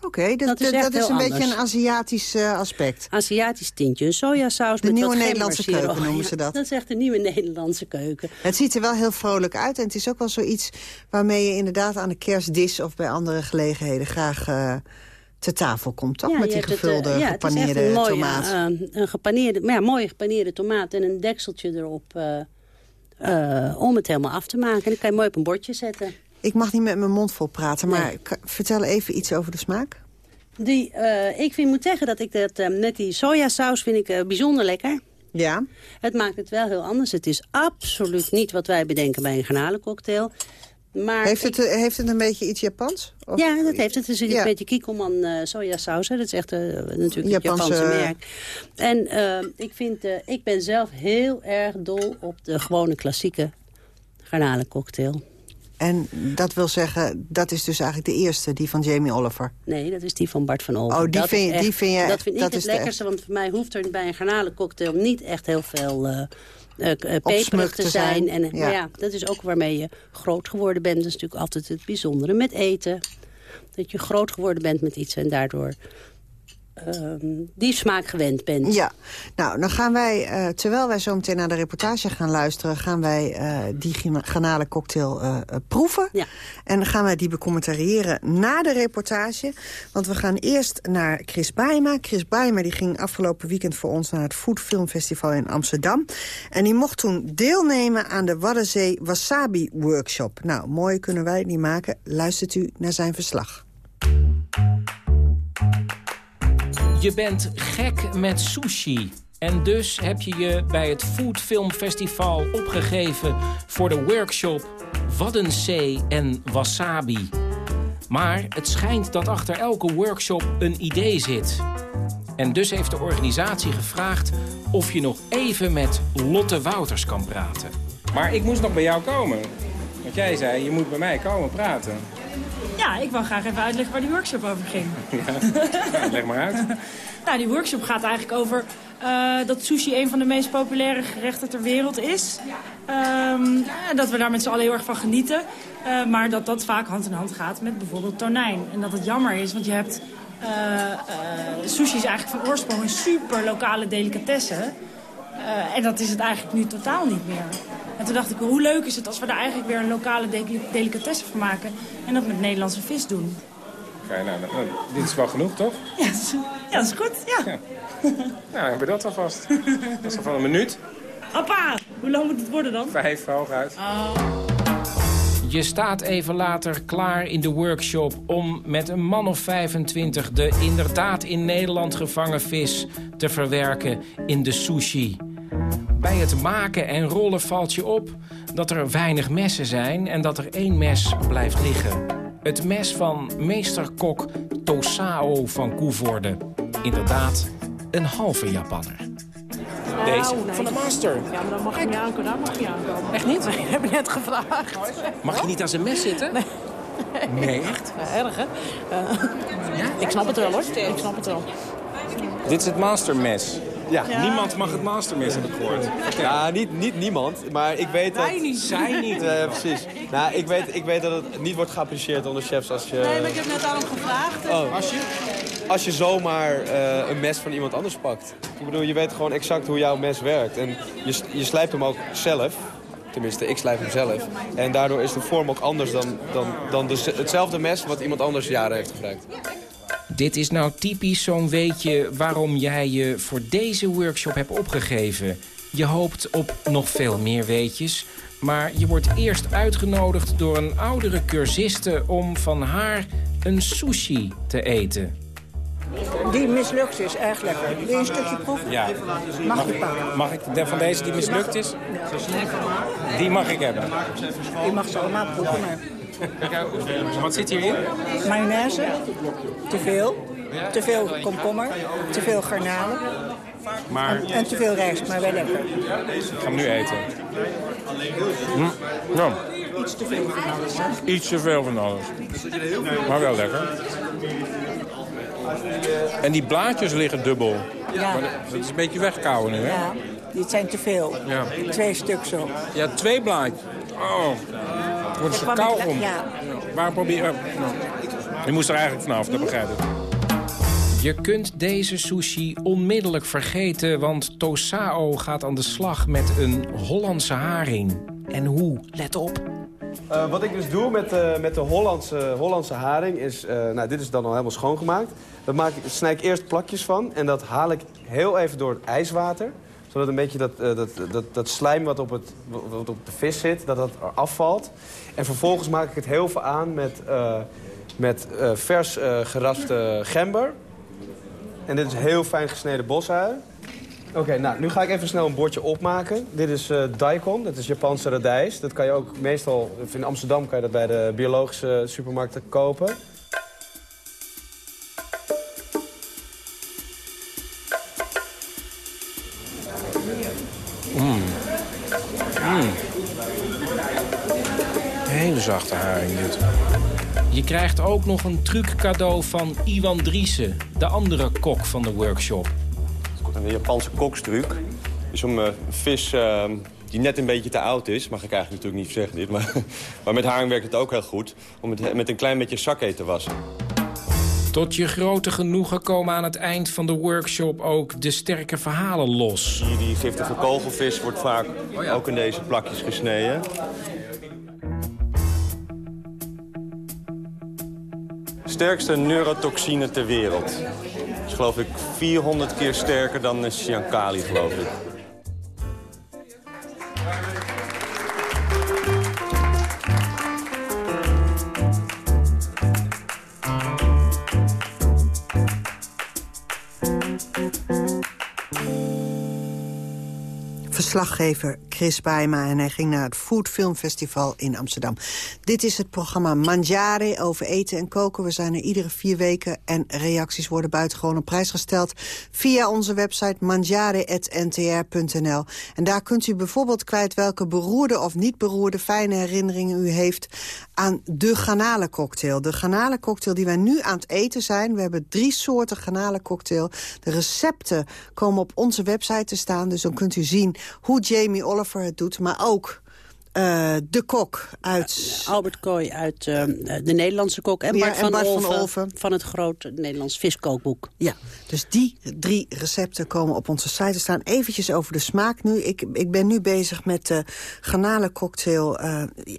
Oké, dat, Dat is dat, een beetje een Aziatisch eh, aspect. Aziatisch tintje. Een sojasaus De met nieuwe Nederlandse keuken noemen ze Ja, dat. Dat is echt de nieuwe Nederlandse keuken. Het ziet er wel heel vrolijk uit. En het is ook wel zoiets waarmee je inderdaad aan de kerstdis... of bij andere gelegenheden graag eh te tafel komt, toch? Ja, Met die het, gevulde, ja, het is echt gepaneerde mooie, tomaat. een gepaneerde, maar ja, mooie gepaneerde tomaat en een dekseltje erop... eh, om het helemaal af te maken. En dan kan je mooi op een bordje zetten. Ik mag niet met mijn mond vol praten, maar vertel even iets over de smaak. Die, eh, ik vind, moet zeggen dat ik dat eh, met die sojasaus vind ik eh, bijzonder lekker. Ja. Het maakt het wel heel anders. Het is absoluut niet wat wij bedenken bij een garnalencocktail. Maar Heeft het, eh, heeft het een beetje iets Japans? Of- Ja, dat heeft het. Het is Ja. een beetje kiekelman eh sojasaus. Hè. Dat is echt eh, natuurlijk het Japanse- Japanse merk. En ik, vind, ik ben zelf heel erg dol op de gewone klassieke garnalencocktail. En dat wil zeggen, dat is dus eigenlijk de eerste, die van Jamie Oliver. Nee, dat is die van Bart van Olven. Oh, die dat vind is je- echt- die vind je Dat vind ik dat het is lekkerste, want voor mij hoeft er bij een garnalencocktail niet echt heel veel peperig Opsmuk te te zijn. En, eh, ja. Ja, dat is ook waarmee je groot geworden bent. Dat is natuurlijk altijd het bijzondere met eten. Dat je groot geworden bent met iets en daardoor ehm, die smaak gewend bent. Ja, nou, dan gaan wij, eh, terwijl wij zo meteen naar de reportage gaan luisteren... gaan wij eh, die gina- garnalencocktail eh, proeven. En dan gaan wij die becommentariëren na de reportage. Want we gaan eerst naar Chris Baima. Chris Baima die ging afgelopen weekend voor ons naar het Food Film Festival in Amsterdam. En die mocht toen deelnemen aan de Waddenzee Wasabi Workshop. Nou, mooi kunnen wij het niet maken. Luistert u naar zijn verslag. Je bent gek met sushi. En dus heb je je bij het Food Film Festival opgegeven... voor de workshop Waddenzee en Wasabi. Maar het schijnt dat achter elke workshop een idee zit. En dus heeft de organisatie gevraagd... of je nog even met Lotte Wouters kan praten. Maar ik moest nog bij jou komen. Want jij zei, je moet bij mij komen praten. Ja, ik wil graag even uitleggen waar die workshop over ging. Ja, nou, leg maar uit. Nou, die workshop gaat eigenlijk over eh, dat sushi een van de meest populaire gerechten ter wereld is. Ehm, en dat we daar met z'n allen heel erg van genieten. Eh, maar dat dat vaak hand in hand gaat met bijvoorbeeld tonijn. En dat het jammer is, want je hebt... eh, sushi is eigenlijk van oorsprong een super lokale delicatesse. En dat is het eigenlijk nu totaal niet meer. En toen dacht ik, hoe leuk is het als we daar eigenlijk weer een lokale deli- delicatesse van maken. En dat met Nederlandse vis doen. Oké, nou, nou, dit is wel genoeg, toch? Ja, dat is, ja, dat is goed. Ja. Nou, hebben we dat alvast. Dat is al van een minuut. Hoppa! Hoe lang moet het worden dan? Vijf, hooguit. Je staat even later klaar in de workshop om met een man of 25 de inderdaad in Nederland gevangen vis te verwerken in de sushi. Bij het maken en rollen valt je op dat er weinig messen zijn en dat er één mes blijft liggen. Het mes van meesterkok Tosao van Koevoorde. Inderdaad, een halve Japanner. Deze, van de master. Ja, maar dan mag je niet aankomen. Daar mag je niet aankomen. Echt niet? Nee, ik heb je net gevraagd. Mag je niet aan zijn mes zitten? Nee. Nee, echt? Ja, erg, hè? Eh, Ik snap het wel, hoor. Ik snap het wel. Dit is het mastermes. Ja. Niemand mag het mastermes, heb ik gehoord. Ja, niet, niet niemand, maar ik weet dat... Wij niet. Zij niet. Precies. Nou, ik weet, ik weet dat het niet wordt geapprecieerd onder chefs als je... Nee, maar ik heb net aan hem gevraagd. Oh. Als je? Als je zomaar eh, een mes van iemand anders pakt. Ik bedoel, je weet gewoon exact hoe jouw mes werkt. En je, je slijpt hem ook zelf. Tenminste, ik slijp hem zelf. En daardoor is de vorm ook anders dan, dan, dan de, hetzelfde mes wat iemand anders jaren heeft gebruikt. Dit is nou typisch zo'n weetje waarom jij je voor deze workshop hebt opgegeven. Je hoopt op nog veel meer weetjes, maar je wordt eerst uitgenodigd door een oudere cursiste om van haar een sushi te eten. Die mislukt is erg lekker. Wil je een stukje proeven? Ja. Mag je pakken. Mag ik de, van deze die mislukt is? Die mag ik hebben. Je mag ze allemaal proeven, maar Wat zit hierin? Mayonaise, te veel. Te veel komkommer, te veel garnalen. Maar En, en te veel rijst, maar wel lekker. ik ga hem nu eten. Hm. Ja, Iets te veel van alles. iets te veel van alles. Maar wel lekker. En die blaadjes liggen dubbel. Ja. Maar dat is een beetje wegkouwen nu, hè? Ja, dit zijn te veel. Ja. Twee stuk zo. Ja, twee blaadjes. Oh, ik koud le- om. ja. Waar probeer je... Nou, je moest er eigenlijk vanaf, dat begrijp ik. Je kunt deze sushi onmiddellijk vergeten, want Tosao gaat aan de slag met een Hollandse haring. En hoe? Let op. Eh, wat ik dus doe met, de met de Hollandse, Hollandse haring is... eh, nou, dit is dan al helemaal schoongemaakt. Daar maak ik, snij ik eerst plakjes van. En dat haal ik heel even door het ijswater. Zodat een beetje dat, eh, dat, dat, dat slijm wat op, het, wat op de vis zit, dat dat afvalt. En vervolgens maak ik het heel veel aan met, eh, met eh, vers eh, geraspte gember. En dit is heel fijn gesneden bosui. Oké, nou, nu ga ik even snel een bordje opmaken. Dit is daikon, dat is Japanse radijs. Dat kan je ook meestal, in Amsterdam kan je dat bij de biologische supermarkten kopen. Zachte haring dit. Je krijgt ook nog een truc cadeau van Iwan Driessen, de andere kok van de workshop. Een Japanse kokstruc. Dus om eh, een vis eh, die net een beetje te oud is... mag ik eigenlijk natuurlijk niet zeggen dit... maar, maar met haring werkt het ook heel goed... om het met een klein beetje sake te wassen. Tot je grote genoegen komen aan het eind van de workshop ook de sterke verhalen los. Die, die giftige kogelvis wordt vaak ook in deze plakjes gesneden. Sterkste neurotoxine ter wereld. Is geloof ik 400 keer sterker dan een Chiankali, geloof ik. verslaggever Chris Baima en hij ging naar het Food Film Festival in Amsterdam. Dit is het programma Mangiare over eten en koken. We zijn er iedere vier weken en reacties worden buitengewoon op prijs gesteld... via onze website mangiare.ntr.nl. En daar kunt u bijvoorbeeld kwijt welke beroerde of niet beroerde... fijne herinneringen u heeft aan de garnalencocktail. De garnalencocktail die wij nu aan het eten zijn. We hebben drie soorten garnalencocktail. De recepten komen op onze website te staan, dus dan kunt u zien hoe Jamie Oliver het doet, maar ook uh, de kok uit... Albert Kooi uit uh, de Nederlandse kok en Ja, Bart, en van, van Olven, van het grote Nederlands viskookboek. Ja, dus die drie recepten komen op onze site te staan. Eventjes over de smaak nu. Ik, ik ben nu bezig met de garnalencocktail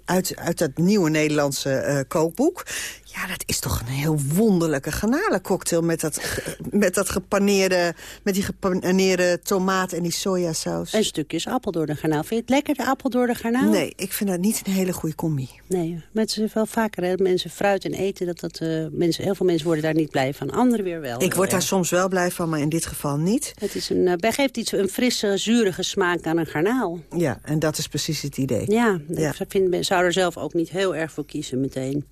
uit, uit dat nieuwe Nederlandse kookboek. Ja, dat is toch een heel wonderlijke garnalencocktail met dat, met dat gepaneerde, met die gepaneerde tomaat en die sojasaus. En stukjes appel door de garnaal. Vind je het lekker, de appel door de garnaal? Nee, ik vind dat niet een hele goede combi. Nee, mensen wel vaker, hè, mensen fruit en eten, dat dat, uh, mensen, heel veel mensen worden daar niet blij van. Anderen weer wel. Ik word daar soms wel blij van, maar in dit geval niet. Het is een, uh, geeft iets, een frisse, zurige smaak aan een garnaal. Ja, en dat is precies het idee. Ja, ja. ik vind, zou er zelf ook niet heel erg voor kiezen meteen.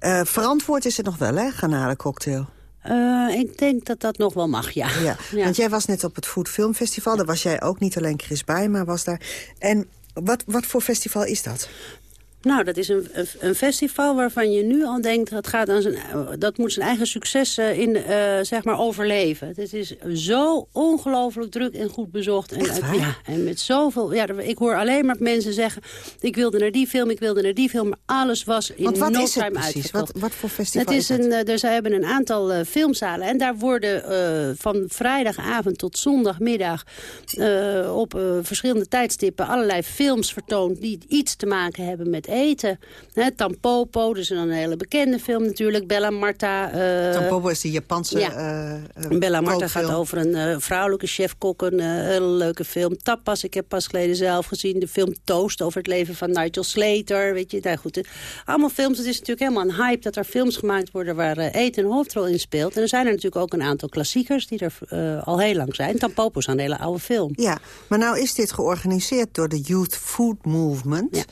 Uh, verantwoord is het nog wel, hè, garnalencocktail? Uh, ik denk dat dat nog wel mag, ja. ja. ja. Want jij was net op het Food Film Festival. Daar was jij ook, niet alleen Chris Bijma was daar. En wat, wat voor festival is dat? Nou, dat is een, een, festival waarvan je nu al denkt... dat, gaat aan zijn, dat moet zijn eigen succes uh, in, uh, zeg maar overleven. Het is zo ongelooflijk druk en goed bezocht. En, Echt, ja, en met zoveel... Ja, ik hoor alleen maar mensen zeggen... ik wilde naar die film, ik wilde naar die film... maar alles was in Want wat no is het precies? Wat, wat, voor festival het is, is een, uh, er, Zij hebben een aantal uh, filmzalen... en daar worden uh, van vrijdagavond tot zondagmiddag... op verschillende tijdstippen allerlei films vertoond... die iets te maken hebben met eten. He, Tampopo, dus een hele bekende film natuurlijk. Bella Marta. Uh, Tampopo is die Japanse ja. uh, Bella Marta gaat over een uh, vrouwelijke chef-kok. Een hele leuke film. Tapas, ik heb pas geleden zelf gezien. De film Toast over het leven van Nigel Slater. Weet je, nou goed. Allemaal films. Het is natuurlijk helemaal een hype dat er films gemaakt worden... waar eten een hoofdrol in speelt. En er zijn er natuurlijk ook een aantal klassiekers... die er al heel lang zijn. Tampopo is een hele oude film. Ja, maar nou is dit georganiseerd door de Youth Food Movement... Ja.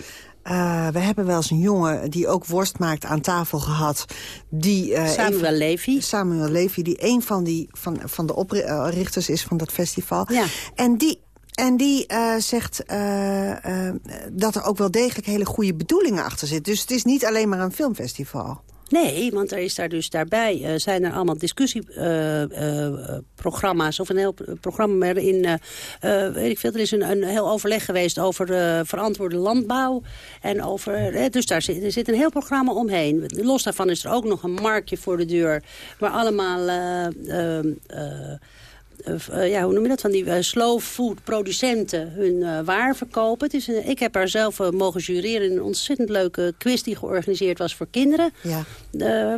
Eh, we hebben wel eens een jongen die ook worst maakt aan tafel gehad. Die, uh, Samuel een, Levy. Samuel Levy, die een van, die, van, van de oprichters is van dat festival. Ja. En die en die uh, zegt uh, uh, dat er ook wel degelijk hele goede bedoelingen achter zitten. Dus het is niet alleen maar een filmfestival. Nee, want er is daar dus daarbij uh, zijn er allemaal discussieprogramma's of een heel programma uh, weet ik veel, er is een, een heel overleg geweest over verantwoorde landbouw en over dus daar zit, er zit een heel programma omheen. Los daarvan is er ook nog een marktje voor de deur waar allemaal uh, ja, hoe noem je dat, van die uh, slow food producenten hun waar verkopen. Het is een, ik heb daar zelf mogen jureren in een ontzettend leuke quiz die georganiseerd was voor kinderen. Ja.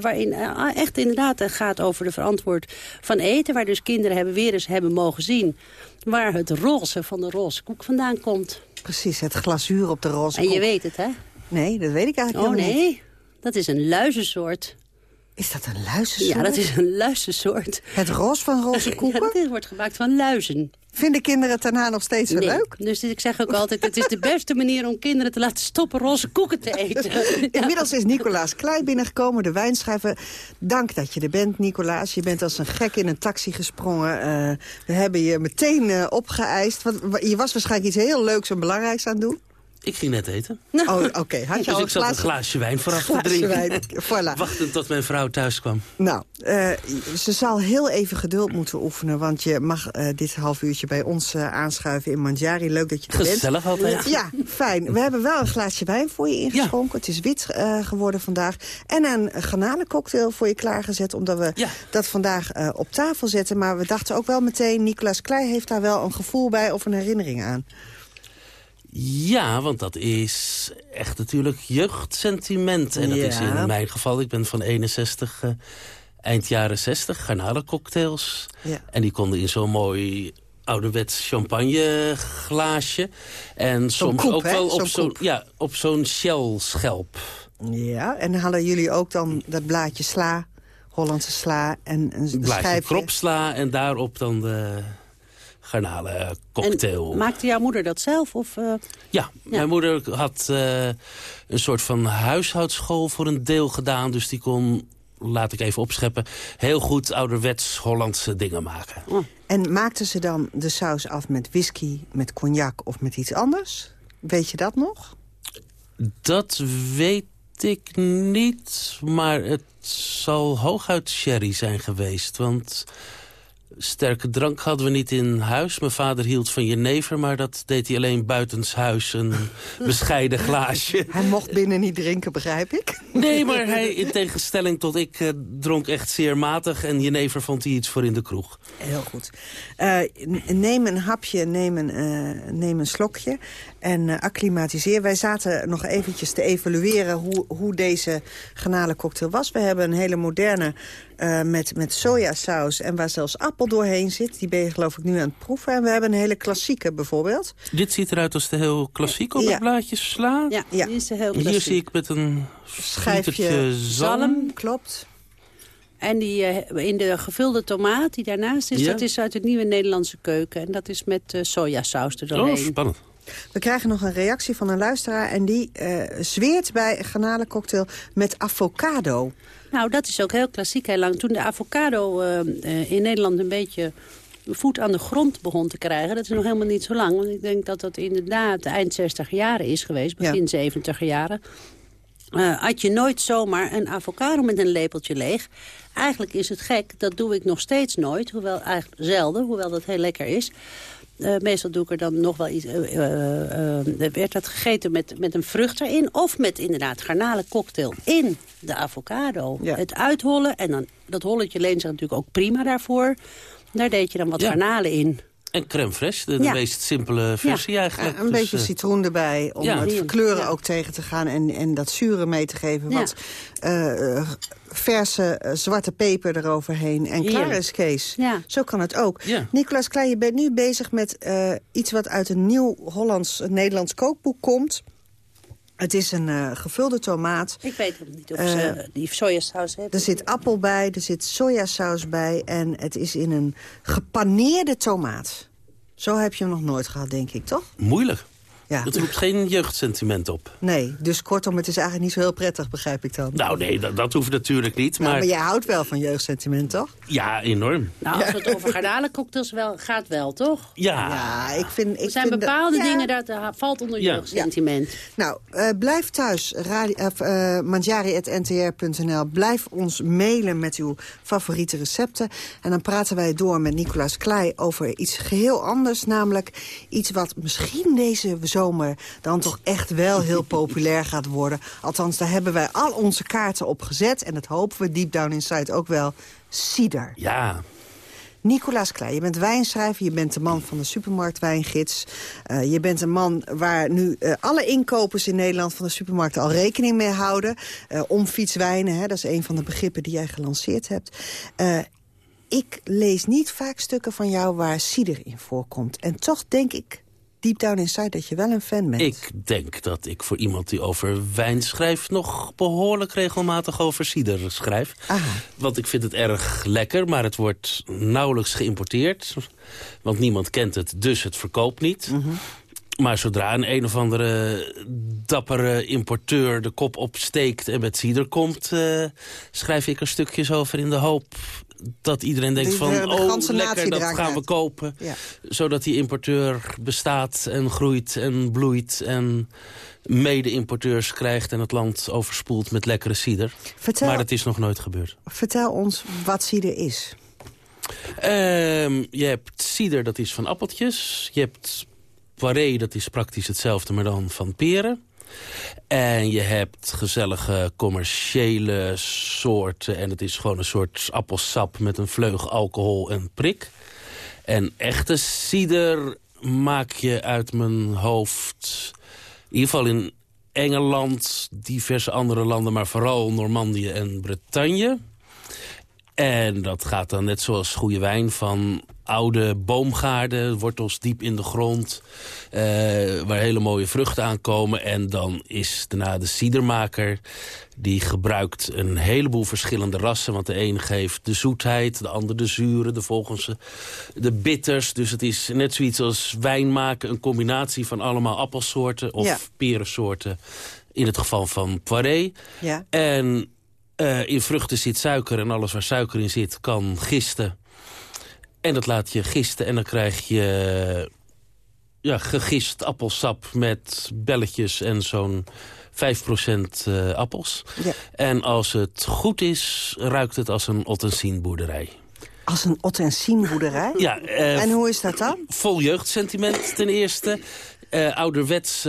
waarin echt inderdaad gaat over de verantwoord van eten. Waar dus kinderen hebben weer eens hebben mogen zien waar het roze van de roze koek vandaan komt. Precies, het glazuur op de roze en koek. En je weet het, hè? Nee, dat weet ik eigenlijk oh, helemaal nee? niet. Dat is een luizensoort. Is dat een luizensoort? Ja, dat is een luizensoort. Het ros van roze koeken? Ja, dit wordt gemaakt van luizen. Vinden kinderen het daarna nog steeds zo nee. leuk? Dus ik zeg ook altijd, het is de beste manier om kinderen te laten stoppen roze koeken te eten. Inmiddels is Nicolaas Klein binnengekomen, de wijnschrijver. Dank dat je er bent, Nicolaas. Je bent als een gek in een taxi gesprongen. Uh, we hebben je meteen uh, opgeëist. Want je was waarschijnlijk iets heel leuks en belangrijks aan het doen. Ik ging net eten. Oh, oké. Okay. Had je dus al ik zat glaasje... een glaasje wijn vooraf glaasje te drinken. Wijn. Voilà. Wachtend tot mijn vrouw thuis kwam. Nou, uh, ze zal heel even geduld moeten oefenen... want je mag uh, dit half uurtje bij ons uh, aanschuiven in Manjari. Leuk dat je er bent. Gezellig altijd. Ja, fijn. We hebben wel een glaasje wijn voor je ingeschonken. Ja. Het is wit geworden vandaag. En een garnalencocktail voor je klaargezet... omdat we ja. dat vandaag op tafel zetten. Maar we dachten ook wel meteen... Nicolas Klei heeft daar wel een gevoel bij of een herinnering aan. Ja, want dat is echt natuurlijk jeugdsentiment. En dat ja. is in mijn geval, ik ben van 61, uh, eind jaren 60, garnalencocktails. Ja. En die konden in zo'n mooi ouderwets champagneglaasje. En zo soms koep, ook hè? wel op zo'n zo'n ja, op zo'n shell-schelp. Ja, en hadden jullie ook dan dat blaadje sla, Hollandse sla en een Een blaadje schijfje? kropsla en daarop dan de garnalencocktail. En maakte jouw moeder dat zelf? Of, uh... ja, ja, mijn moeder had uh, een soort van huishoudschool voor een deel gedaan. Dus die kon, laat ik even opscheppen, heel goed ouderwets Hollandse dingen maken. Oh. En maakte ze dan de saus af met whisky, met cognac of met iets anders? Weet je dat nog? Dat weet ik niet, maar het zal hooguit sherry zijn geweest. Want sterke drank hadden we niet in huis. Mijn vader hield van jenever, maar dat deed hij alleen buitenshuis. Een bescheiden glaasje. Hij mocht binnen niet drinken, begrijp ik? Nee, maar hij, in tegenstelling tot ik, uh, dronk echt zeer matig. En jenever vond hij iets voor in de kroeg. Heel goed. Uh, neem een hapje, neem een, uh, neem een slokje en acclimatiseer. Wij zaten nog eventjes te evalueren hoe, hoe deze garnalencocktail was. We hebben een hele moderne uh, met, met sojasaus en waar zelfs appel doorheen zit. Die ben je geloof ik nu aan het proeven. En we hebben een hele klassieke bijvoorbeeld. Dit ziet eruit als de heel klassiek op Ja. het blaadje sla. Ja, Ja. die is heel En klassiek. Hier zie ik met een Schijfje zalm. zalm. Klopt. En die, eh, in de gevulde tomaat die daarnaast is, Ja. dat is uit het nieuwe Nederlandse keuken. En dat is met eh, sojasaus er doorheen. Oh, spannend. We krijgen nog een reactie van een luisteraar... en die eh, zweert bij garnalencocktail met avocado. Nou, dat is ook heel klassiek heel lang. Toen de avocado eh, eh, in Nederland een beetje voet aan de grond begon te krijgen... dat is nog helemaal niet zo lang. Want ik denk dat dat inderdaad eind 60 jaren is geweest. Begin 70 jaren. Eh, had je nooit zomaar een avocado met een lepeltje leeg. Eigenlijk is het gek, dat doe ik nog steeds nooit. Hoewel eigenlijk zelden, hoewel dat heel lekker is. Eh, meestal doe ik er dan nog wel iets... eh, werd dat gegeten met, met een vrucht erin... of met inderdaad garnalencocktail in de avocado. Ja. Het uithollen, en dan, dat holletje leent zich natuurlijk ook prima daarvoor. Daar deed je dan wat Ja. garnalen in. En crème fraîche, de, de Ja. meest simpele versie eigenlijk. Ja, een Dus, beetje eh, citroen erbij om ja. het verkleuren Ja. ook tegen te gaan... en, en dat zure mee te geven. Ja. Wat eh, verse eh, zwarte peper eroverheen. En klaar is Kees. Ja. Zo kan het ook. Ja. Nicolas Klein, je bent nu bezig met eh, iets wat uit een nieuw Hollands-Nederlands kookboek komt. Het is een eh, gevulde tomaat. Ik weet niet of ze die sojasaus hebben. Er zit appel bij, er zit sojasaus bij... en het is in een gepaneerde tomaat. Zo heb je hem nog nooit gehad, denk ik, toch? Moeilijk. Ja. Het roept geen jeugdsentiment op. Nee, dus kortom, het is eigenlijk niet zo heel prettig, begrijp ik dan. Nou nee, dat, dat hoeft natuurlijk niet. Nou, Maar, maar jij houdt wel van jeugdsentiment, toch? ja, enorm. Nou, als het over garnalencocktails wel, gaat wel, toch? Ja. Ja, ik vind... Ik Er zijn vind bepaalde dat- ja. dingen, dat eh, valt onder Ja. jeugdsentiment. Nou, eh, blijf thuis. Radio, uh, uh, manjari.ntr.nl. Blijf ons mailen met uw favoriete recepten. En dan praten wij door met Nicolaas Klei over iets geheel anders. Namelijk iets wat misschien deze zomer dan toch echt wel heel populair gaat worden. Althans, daar hebben wij al onze kaarten op gezet. En dat hopen we deep down inside ook wel. Cider. Ja. Nicolaas Klei, je bent wijnschrijver, je bent de man van de supermarktwijngids. Uh, je bent een man waar nu uh, alle inkopers in Nederland van de supermarkten al rekening mee houden. Uh, omfietswijnen, hè, dat is een van de begrippen die jij gelanceerd hebt. ik lees niet vaak stukken van jou waar cider in voorkomt. En toch denk ik deep down inside dat je wel een fan bent. Ik denk dat ik voor iemand die over wijn schrijft... nog behoorlijk regelmatig over cider schrijf. Aha. Want ik vind het erg lekker, maar het wordt nauwelijks geïmporteerd. Want niemand kent het, dus het verkoopt niet. Mhm. Maar zodra een een of andere dappere importeur de kop opsteekt en met cider komt... Uh, schrijf ik er stukjes over in de hoop dat iedereen denkt de, van, de, de oh lekker, dat gaan uit. we kopen. Ja. Zodat die importeur bestaat en groeit en bloeit en mede-importeurs krijgt... en het land overspoelt met lekkere cider. Vertel, maar dat is nog nooit gebeurd. Vertel ons wat cider is. Um, je hebt cider, dat is van appeltjes. Je hebt poiré, dat is praktisch hetzelfde, maar dan van peren. En je hebt gezellige commerciële soorten. En het is gewoon een soort appelsap met een vleug alcohol en prik. En echte cider maak je uit mijn hoofd... in ieder geval in Engeland, diverse andere landen... maar vooral Normandië en Bretagne. En dat gaat dan net zoals goede wijn van oude boomgaarden, wortels diep in de grond, uh, waar hele mooie vruchten aankomen. En dan is daarna de cidermaker, die gebruikt een heleboel verschillende rassen. Want de een geeft de zoetheid, de ander de zure, de volgende de bitters. Dus het is net zoiets als wijn maken, een combinatie van allemaal appelsoorten of ja. perensoorten. In het geval van poiré. Ja. En uh, in vruchten zit suiker en alles waar suiker in zit kan gisten. En dat laat je gisten en dan krijg je ja, gegist appelsap met belletjes en zo'n 5% uh, appels. Ja. En als het goed is, ruikt het als een ottensienboerderij. Als een ottensienboerderij? Ja. Uh, en hoe is dat dan? Vol jeugdsentiment ten eerste. Uh, ouderwets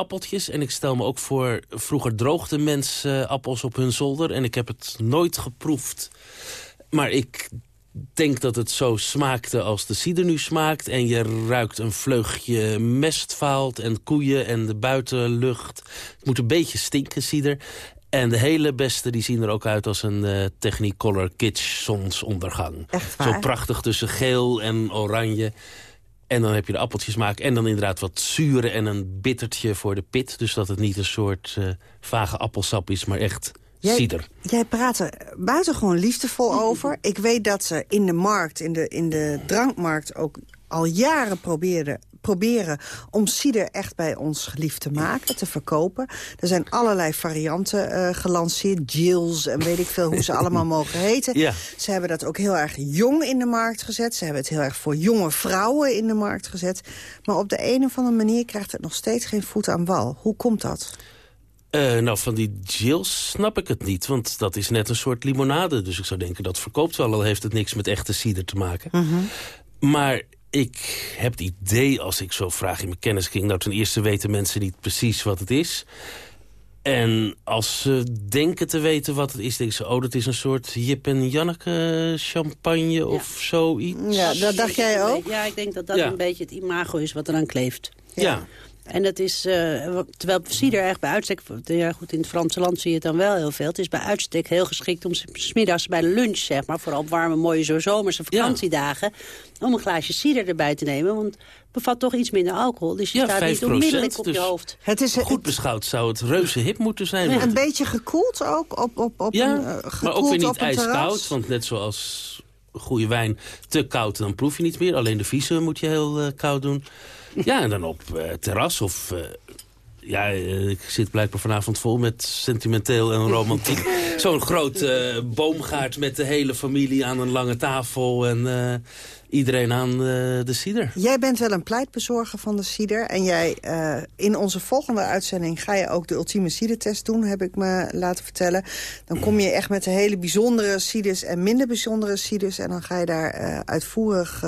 appeltjes. En ik stel me ook voor, vroeger droogden mensen appels op hun zolder. En ik heb het nooit geproefd. Maar ik denk dat het zo smaakte als de cider nu smaakt. En je ruikt een vleugje mestvaalt en koeien en de buitenlucht. Het moet een beetje stinken, cider. En de hele beste die zien er ook uit als een uh, Technicolor kitsch zonsondergang. Echt waar? Zo prachtig tussen geel en oranje. En dan heb je de appeltjesmaak. En dan inderdaad wat zuren en een bittertje voor de pit. Dus dat het niet een soort uh, vage appelsap is, maar echt jij, cider. Jij praat er buitengewoon liefdevol over. Ik weet dat ze in de markt, in de, in de drankmarkt... ook al jaren probeerden proberen om cider echt bij ons geliefd te maken, te verkopen. Er zijn allerlei varianten uh, gelanceerd, Jills en weet ik veel hoe ze allemaal mogen heten. Ja. Ze hebben dat ook heel erg jong in de markt gezet. Ze hebben het heel erg voor jonge vrouwen in de markt gezet. Maar op de een of andere manier krijgt het nog steeds geen voet aan wal. Hoe komt dat? Uh, nou, van die Jills snap ik het niet, want dat is net een soort limonade. Dus ik zou denken, dat verkoopt wel, al heeft het niks met echte cider te maken. Mm -hmm. Maar ik heb het idee, als ik zo vraag in mijn kenniskring... nou, ten eerste weten mensen niet precies wat het is. En als ze denken te weten wat het is, denken ze... oh, dat is een soort Jip en Janneke champagne ja. of zoiets. Ja, dat dacht jij ook? Ja, ik denk dat dat ja. een beetje het imago is wat eraan kleeft. Ja. ja. En dat is, uh, terwijl cider echt bij uitstek... Ja, goed, in het Franse land zie je het dan wel heel veel. Het is bij uitstek heel geschikt om smiddags bij de lunch, zeg maar... vooral op warme, mooie, zo zomerse vakantiedagen... Ja. om een glaasje cider erbij te nemen. Want het bevat toch iets minder alcohol. Dus je ja, staat niet onmiddellijk op dus je hoofd. Het is, goed beschouwd zou het reuze hip moeten zijn. Ja, een beetje gekoeld ook? Op, op, op ja, een, uh, maar ook weer niet ijskoud. Want net zoals goede wijn te koud, dan proef je niet meer. Alleen de vieze moet je heel uh, koud doen. Ja, en dan op uh, terras of... Uh, ja, ik zit blijkbaar vanavond vol met sentimenteel en romantiek. Zo'n groot boomgaard met de hele familie aan een lange tafel. En iedereen aan uh, de cider. Jij bent wel een pleitbezorger van de cider. En jij, uh, in onze volgende uitzending ga je ook de ultieme cidertest doen, heb ik me laten vertellen. Dan kom je echt met de hele bijzondere ciders en minder bijzondere ciders. En dan ga je daar uh, uitvoerig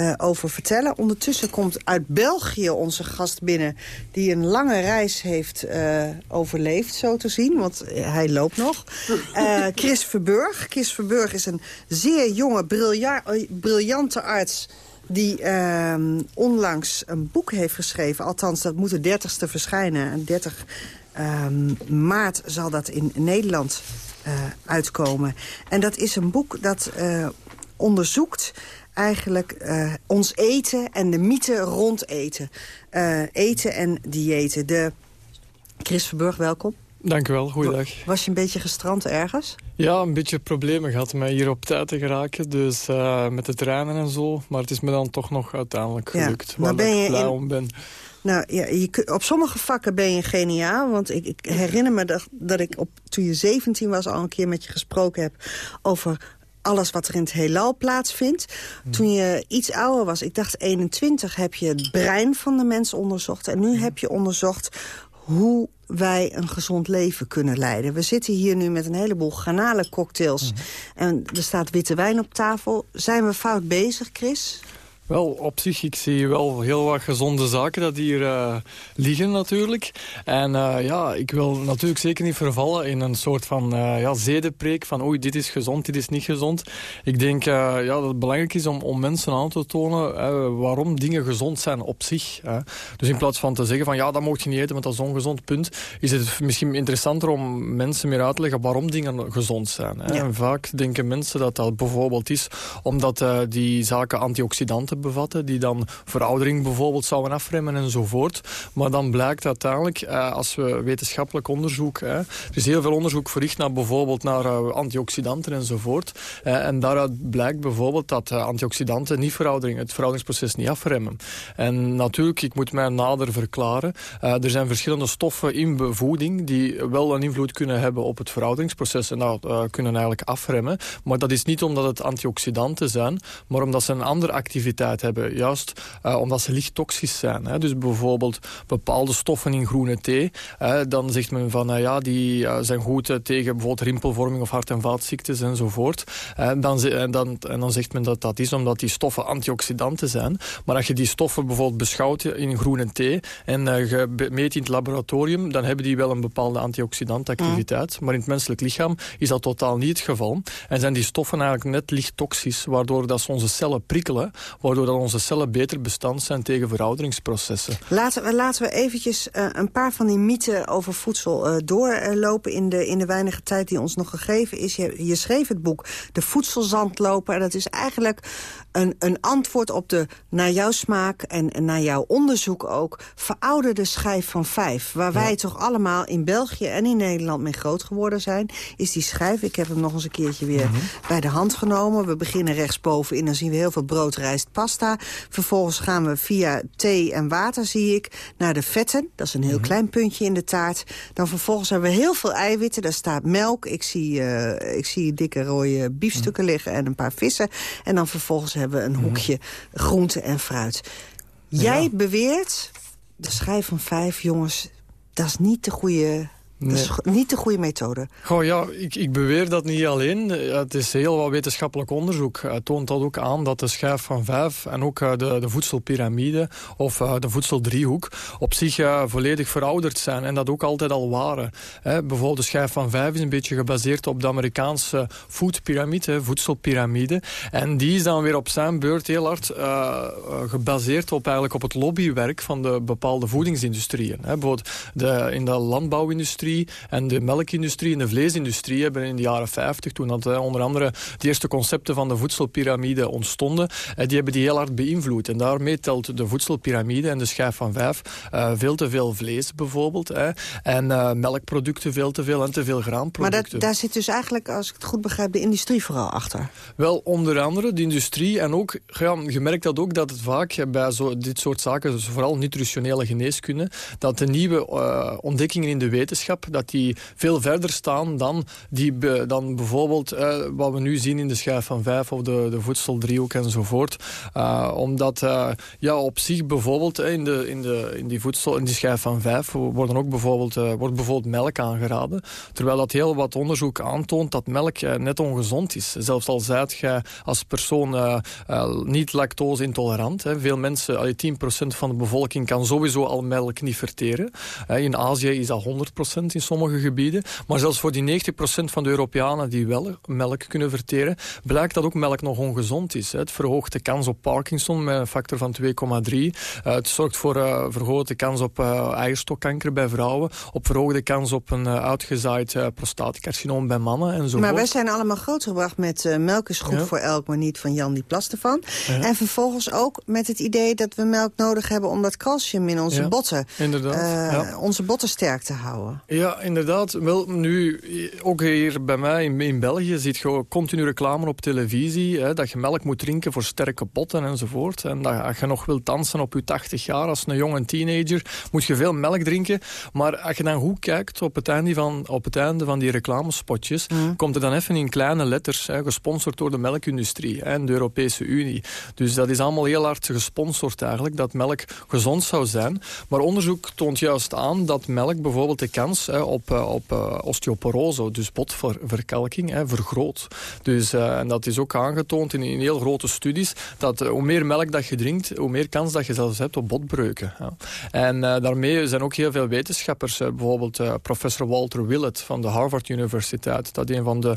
uh, over vertellen. Ondertussen komt uit België onze gast binnen... die een lange reis heeft uh, overleefd, zo te zien. Want hij loopt nog. Uh, Chris Verburg. Chris Verburg is een zeer jonge, briljante arts die uh, onlangs een boek heeft geschreven. Althans, dat moet de 30ste verschijnen. En 30 uh, maart zal dat in Nederland uitkomen. En dat is een boek dat onderzoekt eigenlijk uh, ons eten en de mythe rond eten. Uh, eten en diëten. De... Chris Verburg, welkom. Dank u wel, goeiedag. Was je een beetje gestrand ergens? Ja, een beetje problemen gehad met hier op tijd te geraken. Dus uh, met de treinen en zo. Maar het is me dan toch nog uiteindelijk gelukt. Ja, waar ben ik blij in... om ben. Nou ja, je, op sommige vakken ben je geniaal. Want ik, ik herinner me dat, dat ik op, toen je 17 was al een keer met je gesproken heb... over alles wat er in het heelal plaatsvindt. Hmm. Toen je iets ouder was, ik dacht 21, heb je het brein van de mens onderzocht. En nu heb je onderzocht hoe wij een gezond leven kunnen leiden. We zitten hier nu met een heleboel garnalencocktails. Mm. En er staat witte wijn op tafel. Zijn we fout bezig, Chris? Wel, op zich, ik zie wel heel wat gezonde zaken dat hier uh, liggen natuurlijk. En uh, ja, ik wil natuurlijk zeker niet vervallen in een soort van uh, ja, zedenpreek van oei, dit is gezond, dit is niet gezond. Ik denk ja, dat het belangrijk is om, om mensen aan te tonen waarom dingen gezond zijn op zich. Dus in plaats van te zeggen van ja, dat moet je niet eten, want dat is ongezond, punt. Is het misschien interessanter om mensen meer uit te leggen waarom dingen gezond zijn. Ja. En vaak denken mensen dat dat bijvoorbeeld is omdat die zaken antioxidanten bevatten... die dan veroudering bijvoorbeeld zouden afremmen enzovoort. Maar dan blijkt uiteindelijk, eh, als we wetenschappelijk onderzoek... er is heel veel onderzoek verricht naar bijvoorbeeld naar uh, antioxidanten enzovoort. Uh, en daaruit blijkt bijvoorbeeld dat antioxidanten niet veroudering, het verouderingsproces niet afremmen. En natuurlijk, ik moet mij nader verklaren... er zijn verschillende stoffen in bevoeding die wel een invloed kunnen hebben op het verouderingsproces en dat kunnen eigenlijk afremmen. Maar dat is niet omdat het antioxidanten zijn, maar omdat ze een andere activiteit hebben. Juist uh, omdat ze licht toxisch zijn. Hè. Dus bijvoorbeeld bepaalde stoffen in groene thee. Hè, dan zegt men van, uh, ja, die uh, zijn goed tegen bijvoorbeeld rimpelvorming of hart- en vaatziektes enzovoort. En dan, en, dan, en dan zegt men dat dat is omdat die stoffen antioxidanten zijn. Maar als je die stoffen bijvoorbeeld beschouwt in groene thee en je meet in het laboratorium, dan hebben die wel een bepaalde antioxidantactiviteit. Mm. Maar in het menselijk lichaam is dat totaal niet het geval. En zijn die stoffen eigenlijk net licht toxisch, waardoor dat ze onze cellen prikkelen, waardoor waardoor onze cellen beter bestand zijn tegen verouderingsprocessen. Laten we, laten we eventjes uh, een paar van die mythen over voedsel uh, doorlopen in de, in de weinige tijd die ons nog gegeven is. Je, je schreef het boek De Voedselzandloper en dat is eigenlijk een, een antwoord op de, naar jouw smaak en, en naar jouw onderzoek ook, verouderde schijf van vijf. Waar wij toch allemaal in België en in Nederland mee groot geworden zijn, is die schijf. Ik heb hem nog eens een keertje weer mhm. bij de hand genomen. We beginnen rechtsboven in, dan zien we heel veel brood, rijst, pasta. Vervolgens gaan we via thee en water, zie ik, naar de vetten. Dat is een heel mhm. klein puntje in de taart. Dan vervolgens hebben we heel veel eiwitten. Daar staat melk. Ik zie, uh, ik zie dikke rode biefstukken mhm. liggen en een paar vissen. En dan vervolgens hebben we een mhm. hoekje groente en fruit. Jij beweert, de schijf van vijf jongens, dat is niet de goede dat is niet de goede methode. Goh, ja, ik, ik beweer dat niet alleen. Het is heel wat wetenschappelijk onderzoek. Het toont dat ook aan dat de schijf van vijf en ook eh, de, de voedselpiramide of uh, de voedseldriehoek op zich uh, volledig verouderd zijn en dat ook altijd al waren. Hè, bijvoorbeeld de schijf van vijf is een beetje gebaseerd op de Amerikaanse foodpyramide, voedselpiramide. En die is dan weer op zijn beurt heel hard gebaseerd op, eigenlijk op het lobbywerk van de bepaalde voedingsindustrieën. Hè. Bijvoorbeeld de, in de landbouwindustrie en de melkindustrie en de vleesindustrie hebben in de jaren 50, toen dat onder andere de eerste concepten van de voedselpiramide ontstonden, die hebben die heel hard beïnvloed. En daarmee telt de voedselpiramide en de schijf van vijf veel te veel vlees bijvoorbeeld. en melkproducten veel te veel en te veel graanproducten. Maar dat, daar zit dus eigenlijk, als ik het goed begrijp, de industrie vooral achter. Wel, onder andere de industrie en ook, ja, je merkt dat ook dat het vaak bij zo, dit soort zaken, dus vooral nutritionele geneeskunde, dat de nieuwe uh, ontdekkingen in de wetenschap, dat die veel verder staan dan, die, dan bijvoorbeeld uh, wat we nu zien in de schijf van vijf of de, de voedseldriehoek enzovoort. Uh, omdat ja, op zich bijvoorbeeld in, de, in, de, in die voedsel, in die schijf van vijf worden ook bijvoorbeeld, wordt bijvoorbeeld melk aangeraden. Terwijl dat heel wat onderzoek aantoont dat melk net ongezond is. Zelfs al zijt je als persoon niet lactose-intolerant. Veel mensen, allee, 10% van de bevolking kan sowieso al melk niet verteren. In Azië is dat 100% in sommige gebieden. Maar zelfs voor die 90% van de Europeanen die wel melk kunnen verteren, blijkt dat ook melk nog ongezond is. Het verhoogt de kans op Parkinson met een factor van 2,3. Het zorgt voor uh, vergrote kans op uh, eierstokkanker bij vrouwen, op verhoogde kans op een uitgezaaid prostaatcarcinoom bij mannen enzovoort. Maar wij zijn allemaal grootgebracht met melk is goed voor elk, maar niet van Jan die plast ervan. Ja. En vervolgens ook met het idee dat we melk nodig hebben om dat calcium in onze botten, onze botten sterk te houden. Ja, inderdaad. Wel, nu, ook hier bij mij in, in België ziet je continu reclame op televisie, hè, dat je melk moet drinken voor sterke botten enzovoort. En dat als je nog wilt dansen op je 80 jaar als een jonge teenager, moet je veel melk drinken. Maar als je dan goed kijkt op het einde van, op het einde van die reclamespotjes, mm. komt er dan even in kleine letters, hè, gesponsord door de melkindustrie en de Europese Unie. Dus dat is allemaal heel hard gesponsord eigenlijk, dat melk gezond zou zijn. Maar onderzoek toont juist aan dat melk bijvoorbeeld de kans hè, op, eh, op uh, osteoporose, dus botverkalking, hè, vergroot. Dus, uh, en dat is ook aangetoond in, in heel grote studies, dat hoe meer melk dat je drinkt, hoe meer kans dat je zelfs hebt op botbreuken. Ja. En daarmee zijn ook heel veel wetenschappers, bijvoorbeeld professor Walter Willett van de Harvard Universiteit, dat een van de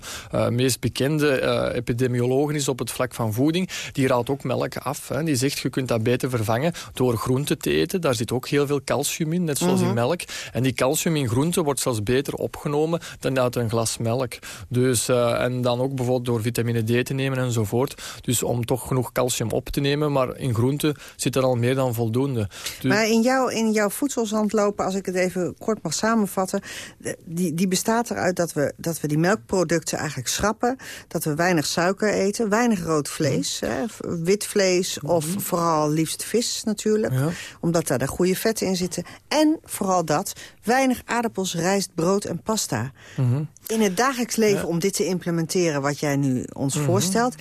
meest bekende epidemiologen is op het vlak van voeding, die raadt ook melk af. Hè. Die zegt, je kunt dat beter vervangen door groenten te eten. Daar zit ook heel veel calcium in, net zoals in mhm. melk. En die calcium in wordt zelfs beter opgenomen dan uit een glas melk. Dus, uh, en dan ook bijvoorbeeld door vitamine D te nemen enzovoort. Dus om toch genoeg calcium op te nemen. Maar in groenten zit er al meer dan voldoende. Dus... Maar in, jouw in jouw voedselzandlopen, als ik het even kort mag samenvatten... die, die bestaat eruit dat we, dat we die melkproducten eigenlijk schrappen. Dat we weinig suiker eten, weinig rood vlees. Mhm. Hè, wit vlees of mhm. vooral liefst vis natuurlijk. Omdat daar de goede vetten in zitten. En vooral dat, weinig aardappels, rijst, brood en pasta. Mhm. In het dagelijks leven om dit te implementeren wat jij nu ons mhm. voorstelt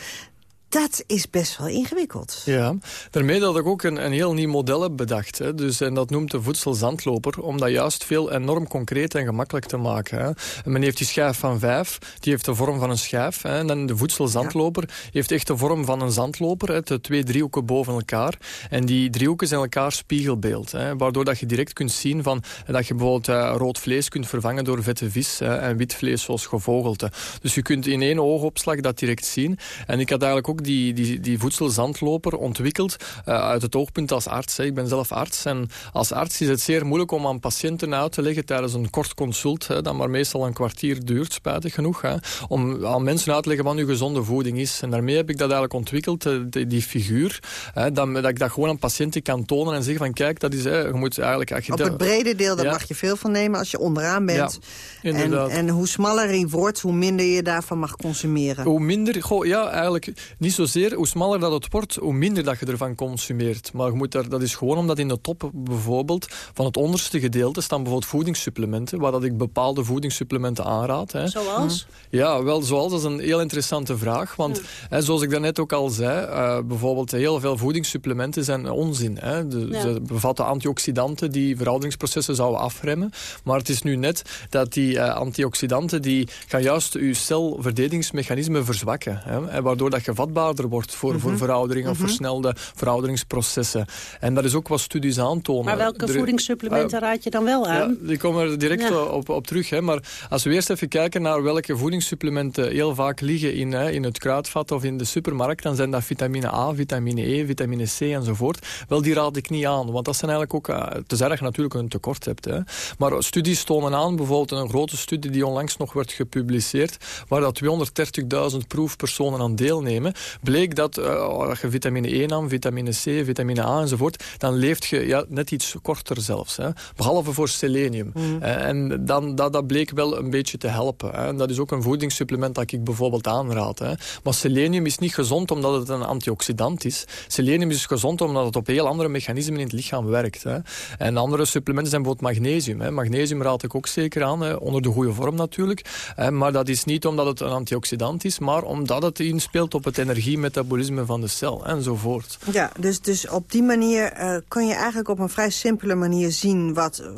dat is best wel ingewikkeld. Ja, daarmee dat ik ook een, een heel nieuw model heb bedacht. Hè. Dus, en dat noemt de voedselzandloper, om dat juist veel enorm concreet en gemakkelijk te maken. Hè. En men heeft die schijf van vijf, die heeft de vorm van een schijf. Hè. En dan de voedselzandloper heeft echt de vorm van een zandloper, hè, de twee driehoeken boven elkaar. En die driehoeken zijn elkaar spiegelbeeld. Hè, waardoor dat je direct kunt zien van, dat je bijvoorbeeld uh, rood vlees kunt vervangen door vette vis hè, en wit vlees zoals gevogelte. Dus je kunt in één oogopslag dat direct zien. En ik had eigenlijk ook die, die, die voedselzandloper ontwikkeld uh, uit het oogpunt als arts. Hè. Ik ben zelf arts en als arts is het zeer moeilijk om aan patiënten uit te leggen tijdens een kort consult, hè, dat maar meestal een kwartier duurt, spijtig genoeg, hè, om aan mensen uit te leggen wat uw gezonde voeding is. En daarmee heb ik dat eigenlijk ontwikkeld, eh, die, die figuur, hè, dat, dat, ik dat gewoon aan patiënten kan tonen en zeggen van kijk, dat is, hè, je moet eigenlijk... Op het brede deel, daar mag je veel van nemen als je onderaan bent. Ja, en, en hoe smaller je wordt, hoe minder je daarvan mag consumeren. Hoe minder, goh, ja, eigenlijk niet zozeer, hoe smaller dat het wordt, hoe minder dat je ervan consumeert. Maar je moet dat is gewoon omdat in de top bijvoorbeeld van het onderste gedeelte staan bijvoorbeeld voedingssupplementen, waar dat ik bepaalde voedingssupplementen aanraad. Hè. Zoals? Hm. Ja, wel, zoals, dat is een heel interessante vraag. Want hè, zoals ik daarnet ook al zei, uh, bijvoorbeeld heel veel voedingssupplementen zijn onzin. Hè. De, Ze bevatten antioxidanten die verouderingsprocessen zouden afremmen. Maar het is nu net dat die uh, antioxidanten die gaan juist je celverdedigingsmechanismen verzwakken. Hè, waardoor dat je vatbaar wordt voor, voor Mhm. veroudering of Mhm. versnelde verouderingsprocessen. En dat is ook wat studies aantonen. Maar welke Er- voedingssupplementen eh, raad je dan wel aan? ja, die komen er direct Ja. op, op terug. Hè. Maar als we eerst even kijken naar welke voedingssupplementen heel vaak liggen in, hè, in het kruidvat of in de supermarkt, dan zijn dat vitamine A, vitamine E, vitamine C enzovoort. Wel, die raad ik niet aan, want dat zijn eigenlijk ook, uh, tenzij dat je natuurlijk een tekort hebt. Hè. Maar studies tonen aan, bijvoorbeeld een grote studie die onlangs nog werd gepubliceerd, waar dat 230.000 proefpersonen aan deelnemen, bleek dat uh, als je vitamine E nam, vitamine C, vitamine A enzovoort, dan leeft je ja, net iets korter zelfs. Hè. Behalve voor selenium. Mm. Uh, en dan, dat, dat bleek wel een beetje te helpen. Hè. En dat is ook een voedingssupplement dat ik bijvoorbeeld aanraad. Hè. Maar selenium is niet gezond omdat het een antioxidant is. Selenium is gezond omdat het op heel andere mechanismen in het lichaam werkt. Hè. En andere supplementen zijn bijvoorbeeld magnesium. Hè. Magnesium raad ik ook zeker aan, hè, onder de goede vorm natuurlijk. Hè. Maar dat is niet omdat het een antioxidant is, maar omdat het inspeelt op het energiemetabolisme van de cel enzovoort. Ja, dus, dus op die manier uh, kun je eigenlijk op een vrij simpele manier zien... wat, uh,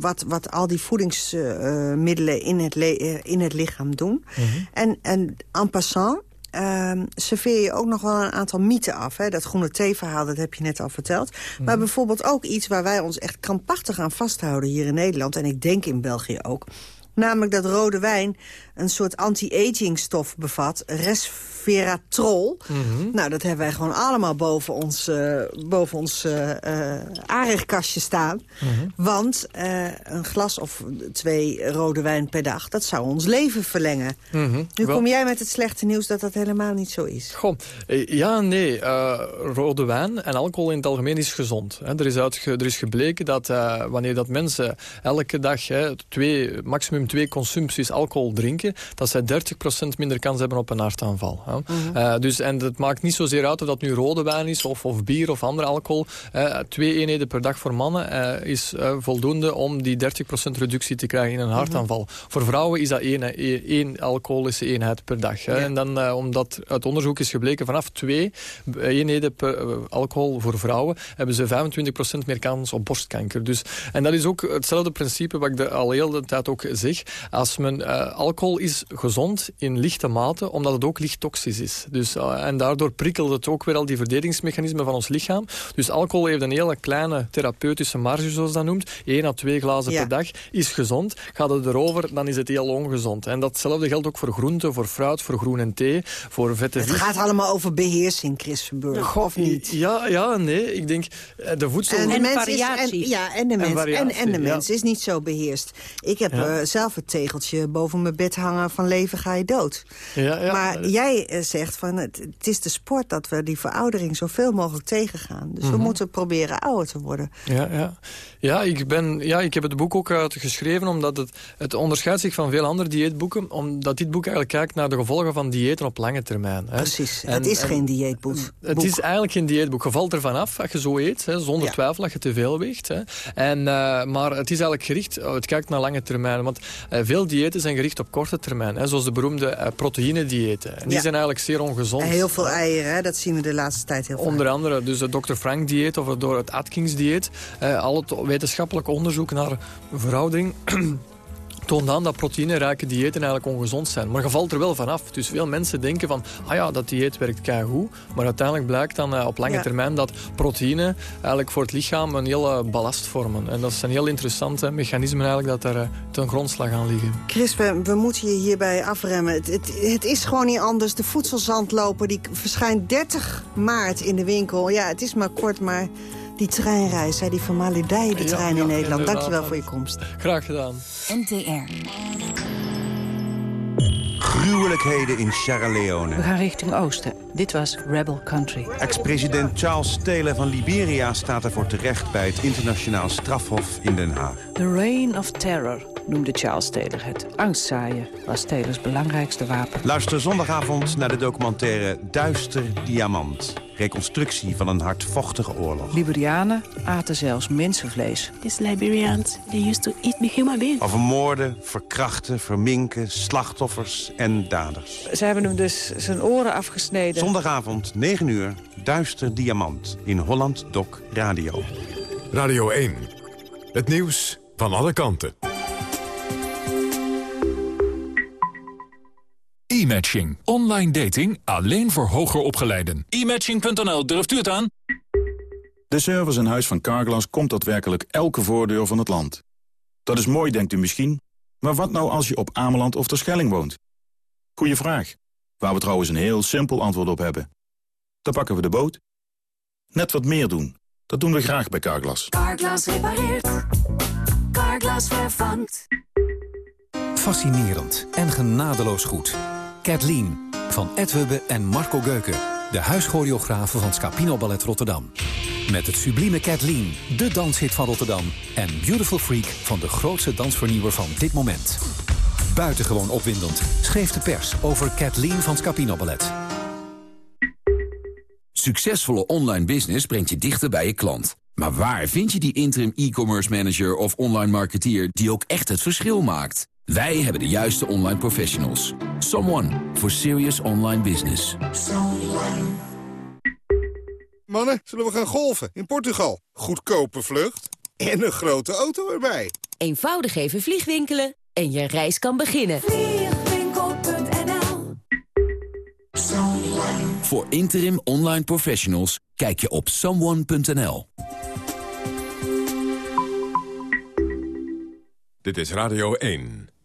wat, wat al die voedingsmiddelen uh, in, het in het lichaam doen. Mm -hmm. En, en en passant... Uh, serveer je ook nog wel een aantal mythen af. Hè? Dat groene thee-verhaal, dat heb je net al verteld. Mm. Maar bijvoorbeeld ook iets waar wij ons echt krampachtig aan vasthouden hier in Nederland... en ik denk in België ook... Namelijk dat rode wijn een soort anti-aging stof bevat. Resveratrol. Mm -hmm. Nou, dat hebben wij gewoon allemaal boven ons, uh, boven ons uh, uh, aardigkastje staan. Mm -hmm. Want een glas of twee rode wijn per dag... dat zou ons leven verlengen. Mm -hmm. Nu Wel... kom jij met het slechte nieuws dat dat helemaal niet zo is. Goh, ja, nee. rode wijn en alcohol in het algemeen is gezond. Hè. Er, is uitge er is gebleken dat wanneer dat mensen elke dag hè, twee, maximum twee consumpties alcohol drinken... dat zij 30% minder kans hebben op een hartaanval. Hè. Mm -hmm. uh, dus, en het maakt niet zozeer uit of dat nu rode wijn is of, of bier of andere alcohol. Uh, twee eenheden per dag voor mannen uh, is voldoende om die 30% reductie te krijgen in een hartaanval. Mm -hmm. Voor vrouwen is dat één, één alcoholische eenheid per dag. Hè. Ja. En dan, omdat uit onderzoek is gebleken vanaf twee eenheden per alcohol voor vrouwen... hebben ze 25% meer kans op borstkanker. Dus, en dat is ook hetzelfde principe wat ik de, al heel de tijd ook zeg. Als men, uh, alcohol is gezond in lichte mate, omdat het ook licht toxisch is. Dus, uh, en daardoor prikkelt het ook weer al die verdedigingsmechanismen van ons lichaam. Dus alcohol heeft een hele kleine therapeutische marge, zoals dat noemt. 1 à 2 glazen ja. per dag is gezond. Gaat het erover, dan is het heel ongezond. En datzelfde geldt ook voor groenten, voor fruit, voor groen en thee, voor vette Het gaat allemaal over beheersing, Chris Verburg, of niet? Ja, ja, nee. Ik denk, de voedsel... En de mens is, en, ja, en de mens, en, en, en de mens ja. is niet zo beheerst. Ik heb ja. uh, zelf het tegeltje boven mijn bed hangen van leven ga je dood. Ja, ja. Maar jij uh, zegt van het, het, is de sport dat we die veroudering zoveel mogelijk tegengaan. Dus mm -hmm. we moeten proberen ouder te worden. Ja, ja. Ja, ik ben, ja, ik heb het boek ook uitgeschreven omdat het, het onderscheidt zich van veel andere dieetboeken. Omdat dit boek eigenlijk kijkt naar de gevolgen van diëten op lange termijn. Hè. Precies, en, het is en, geen dieetboek. Het is eigenlijk geen dieetboek. Je valt ervan af als je zo eet, hè, zonder ja. twijfel dat je te veel weegt. Hè. En, uh, maar het is eigenlijk gericht, het kijkt naar lange termijn. Want uh, veel diëten zijn gericht op korte termijn. Hè, zoals de beroemde uh, proteïnediëten. En die ja. zijn eigenlijk zeer ongezond. En heel veel eieren, hè, dat zien we de laatste tijd heel veel. Onder andere dus het Dr. Frank dieet of door het Atkins dieet. al het wetenschappelijk onderzoek naar veroudering toont aan dat proteïnerijke diëten eigenlijk ongezond zijn. Maar je valt er wel vanaf. Dus veel mensen denken van, ah ja, dat dieet werkt keigoed. Maar uiteindelijk blijkt dan uh, op lange ja. termijn dat proteïne eigenlijk voor het lichaam een hele ballast vormen. En dat zijn heel interessante mechanismen eigenlijk dat daar uh, ten grondslag aan liggen. Chris, we, we, moeten je hierbij afremmen. Het, het, het, is gewoon niet anders. De voedselzandloper die verschijnt 30 maart in de winkel. Ja, het is maar kort, maar... Die treinreis, hè, die de trein ja, in Nederland. Dankjewel voor je komst. Graag gedaan. NTR. Gruwelijkheden in Sierra Leone. We gaan richting oosten. Dit was Rebel Country. Ex-president Charles Taylor van Liberia staat ervoor terecht... bij het internationaal strafhof in Den Haag. The Reign of Terror noemde Charles Taylor het. Angstzaaien was Taylors belangrijkste wapen. Luister zondagavond naar de documentaire Duister Diamant. Reconstructie van een hardvochtige oorlog. Liberianen aten zelfs mensenvlees. These Liberians, they used to eat the human being. Over moorden, verkrachten, verminken, slachtoffers en daders. Ze hebben hem dus zijn oren afgesneden. Zondagavond, 9 uur, Duister Diamant in Holland Doc Radio. Radio 1. Het nieuws van alle kanten. E-matching. Online dating alleen voor hoger opgeleiden. E-matching.nl, durft u het aan? De service in huis van Carglass komt daadwerkelijk elke voordeur van het land. Dat is mooi, denkt u misschien. Maar wat nou als je op Ameland of Terschelling woont? Goeie vraag. Waar we trouwens een heel simpel antwoord op hebben. Dan pakken we de boot. Net wat meer doen. Dat doen we graag bij Carglass. Carglass repareert. Carglass vervangt. Fascinerend en genadeloos goed. Kathleen van Ed Hubbe en Marco Geuken. De huischoreografen van Scapino Ballet Rotterdam. Met het sublieme Kathleen, de danshit van Rotterdam. En Beautiful Freak van de grootste dansvernieuwer van dit moment. Buitengewoon opwindend schreef de pers over Kathleen van Scapino Ballet. Succesvolle online business brengt je dichter bij je klant. Maar waar vind je die interim e-commerce manager of online marketeer die ook echt het verschil maakt? Wij hebben de juiste online professionals. Someone for serious online business. Mannen, zullen we gaan golfen in Portugal? Goedkope vlucht en een grote auto erbij. Eenvoudig even vliegwinkelen en je reis kan beginnen. Vliegwinkel.nl Voor interim online professionals kijk je op someone.nl. Dit is Radio 1.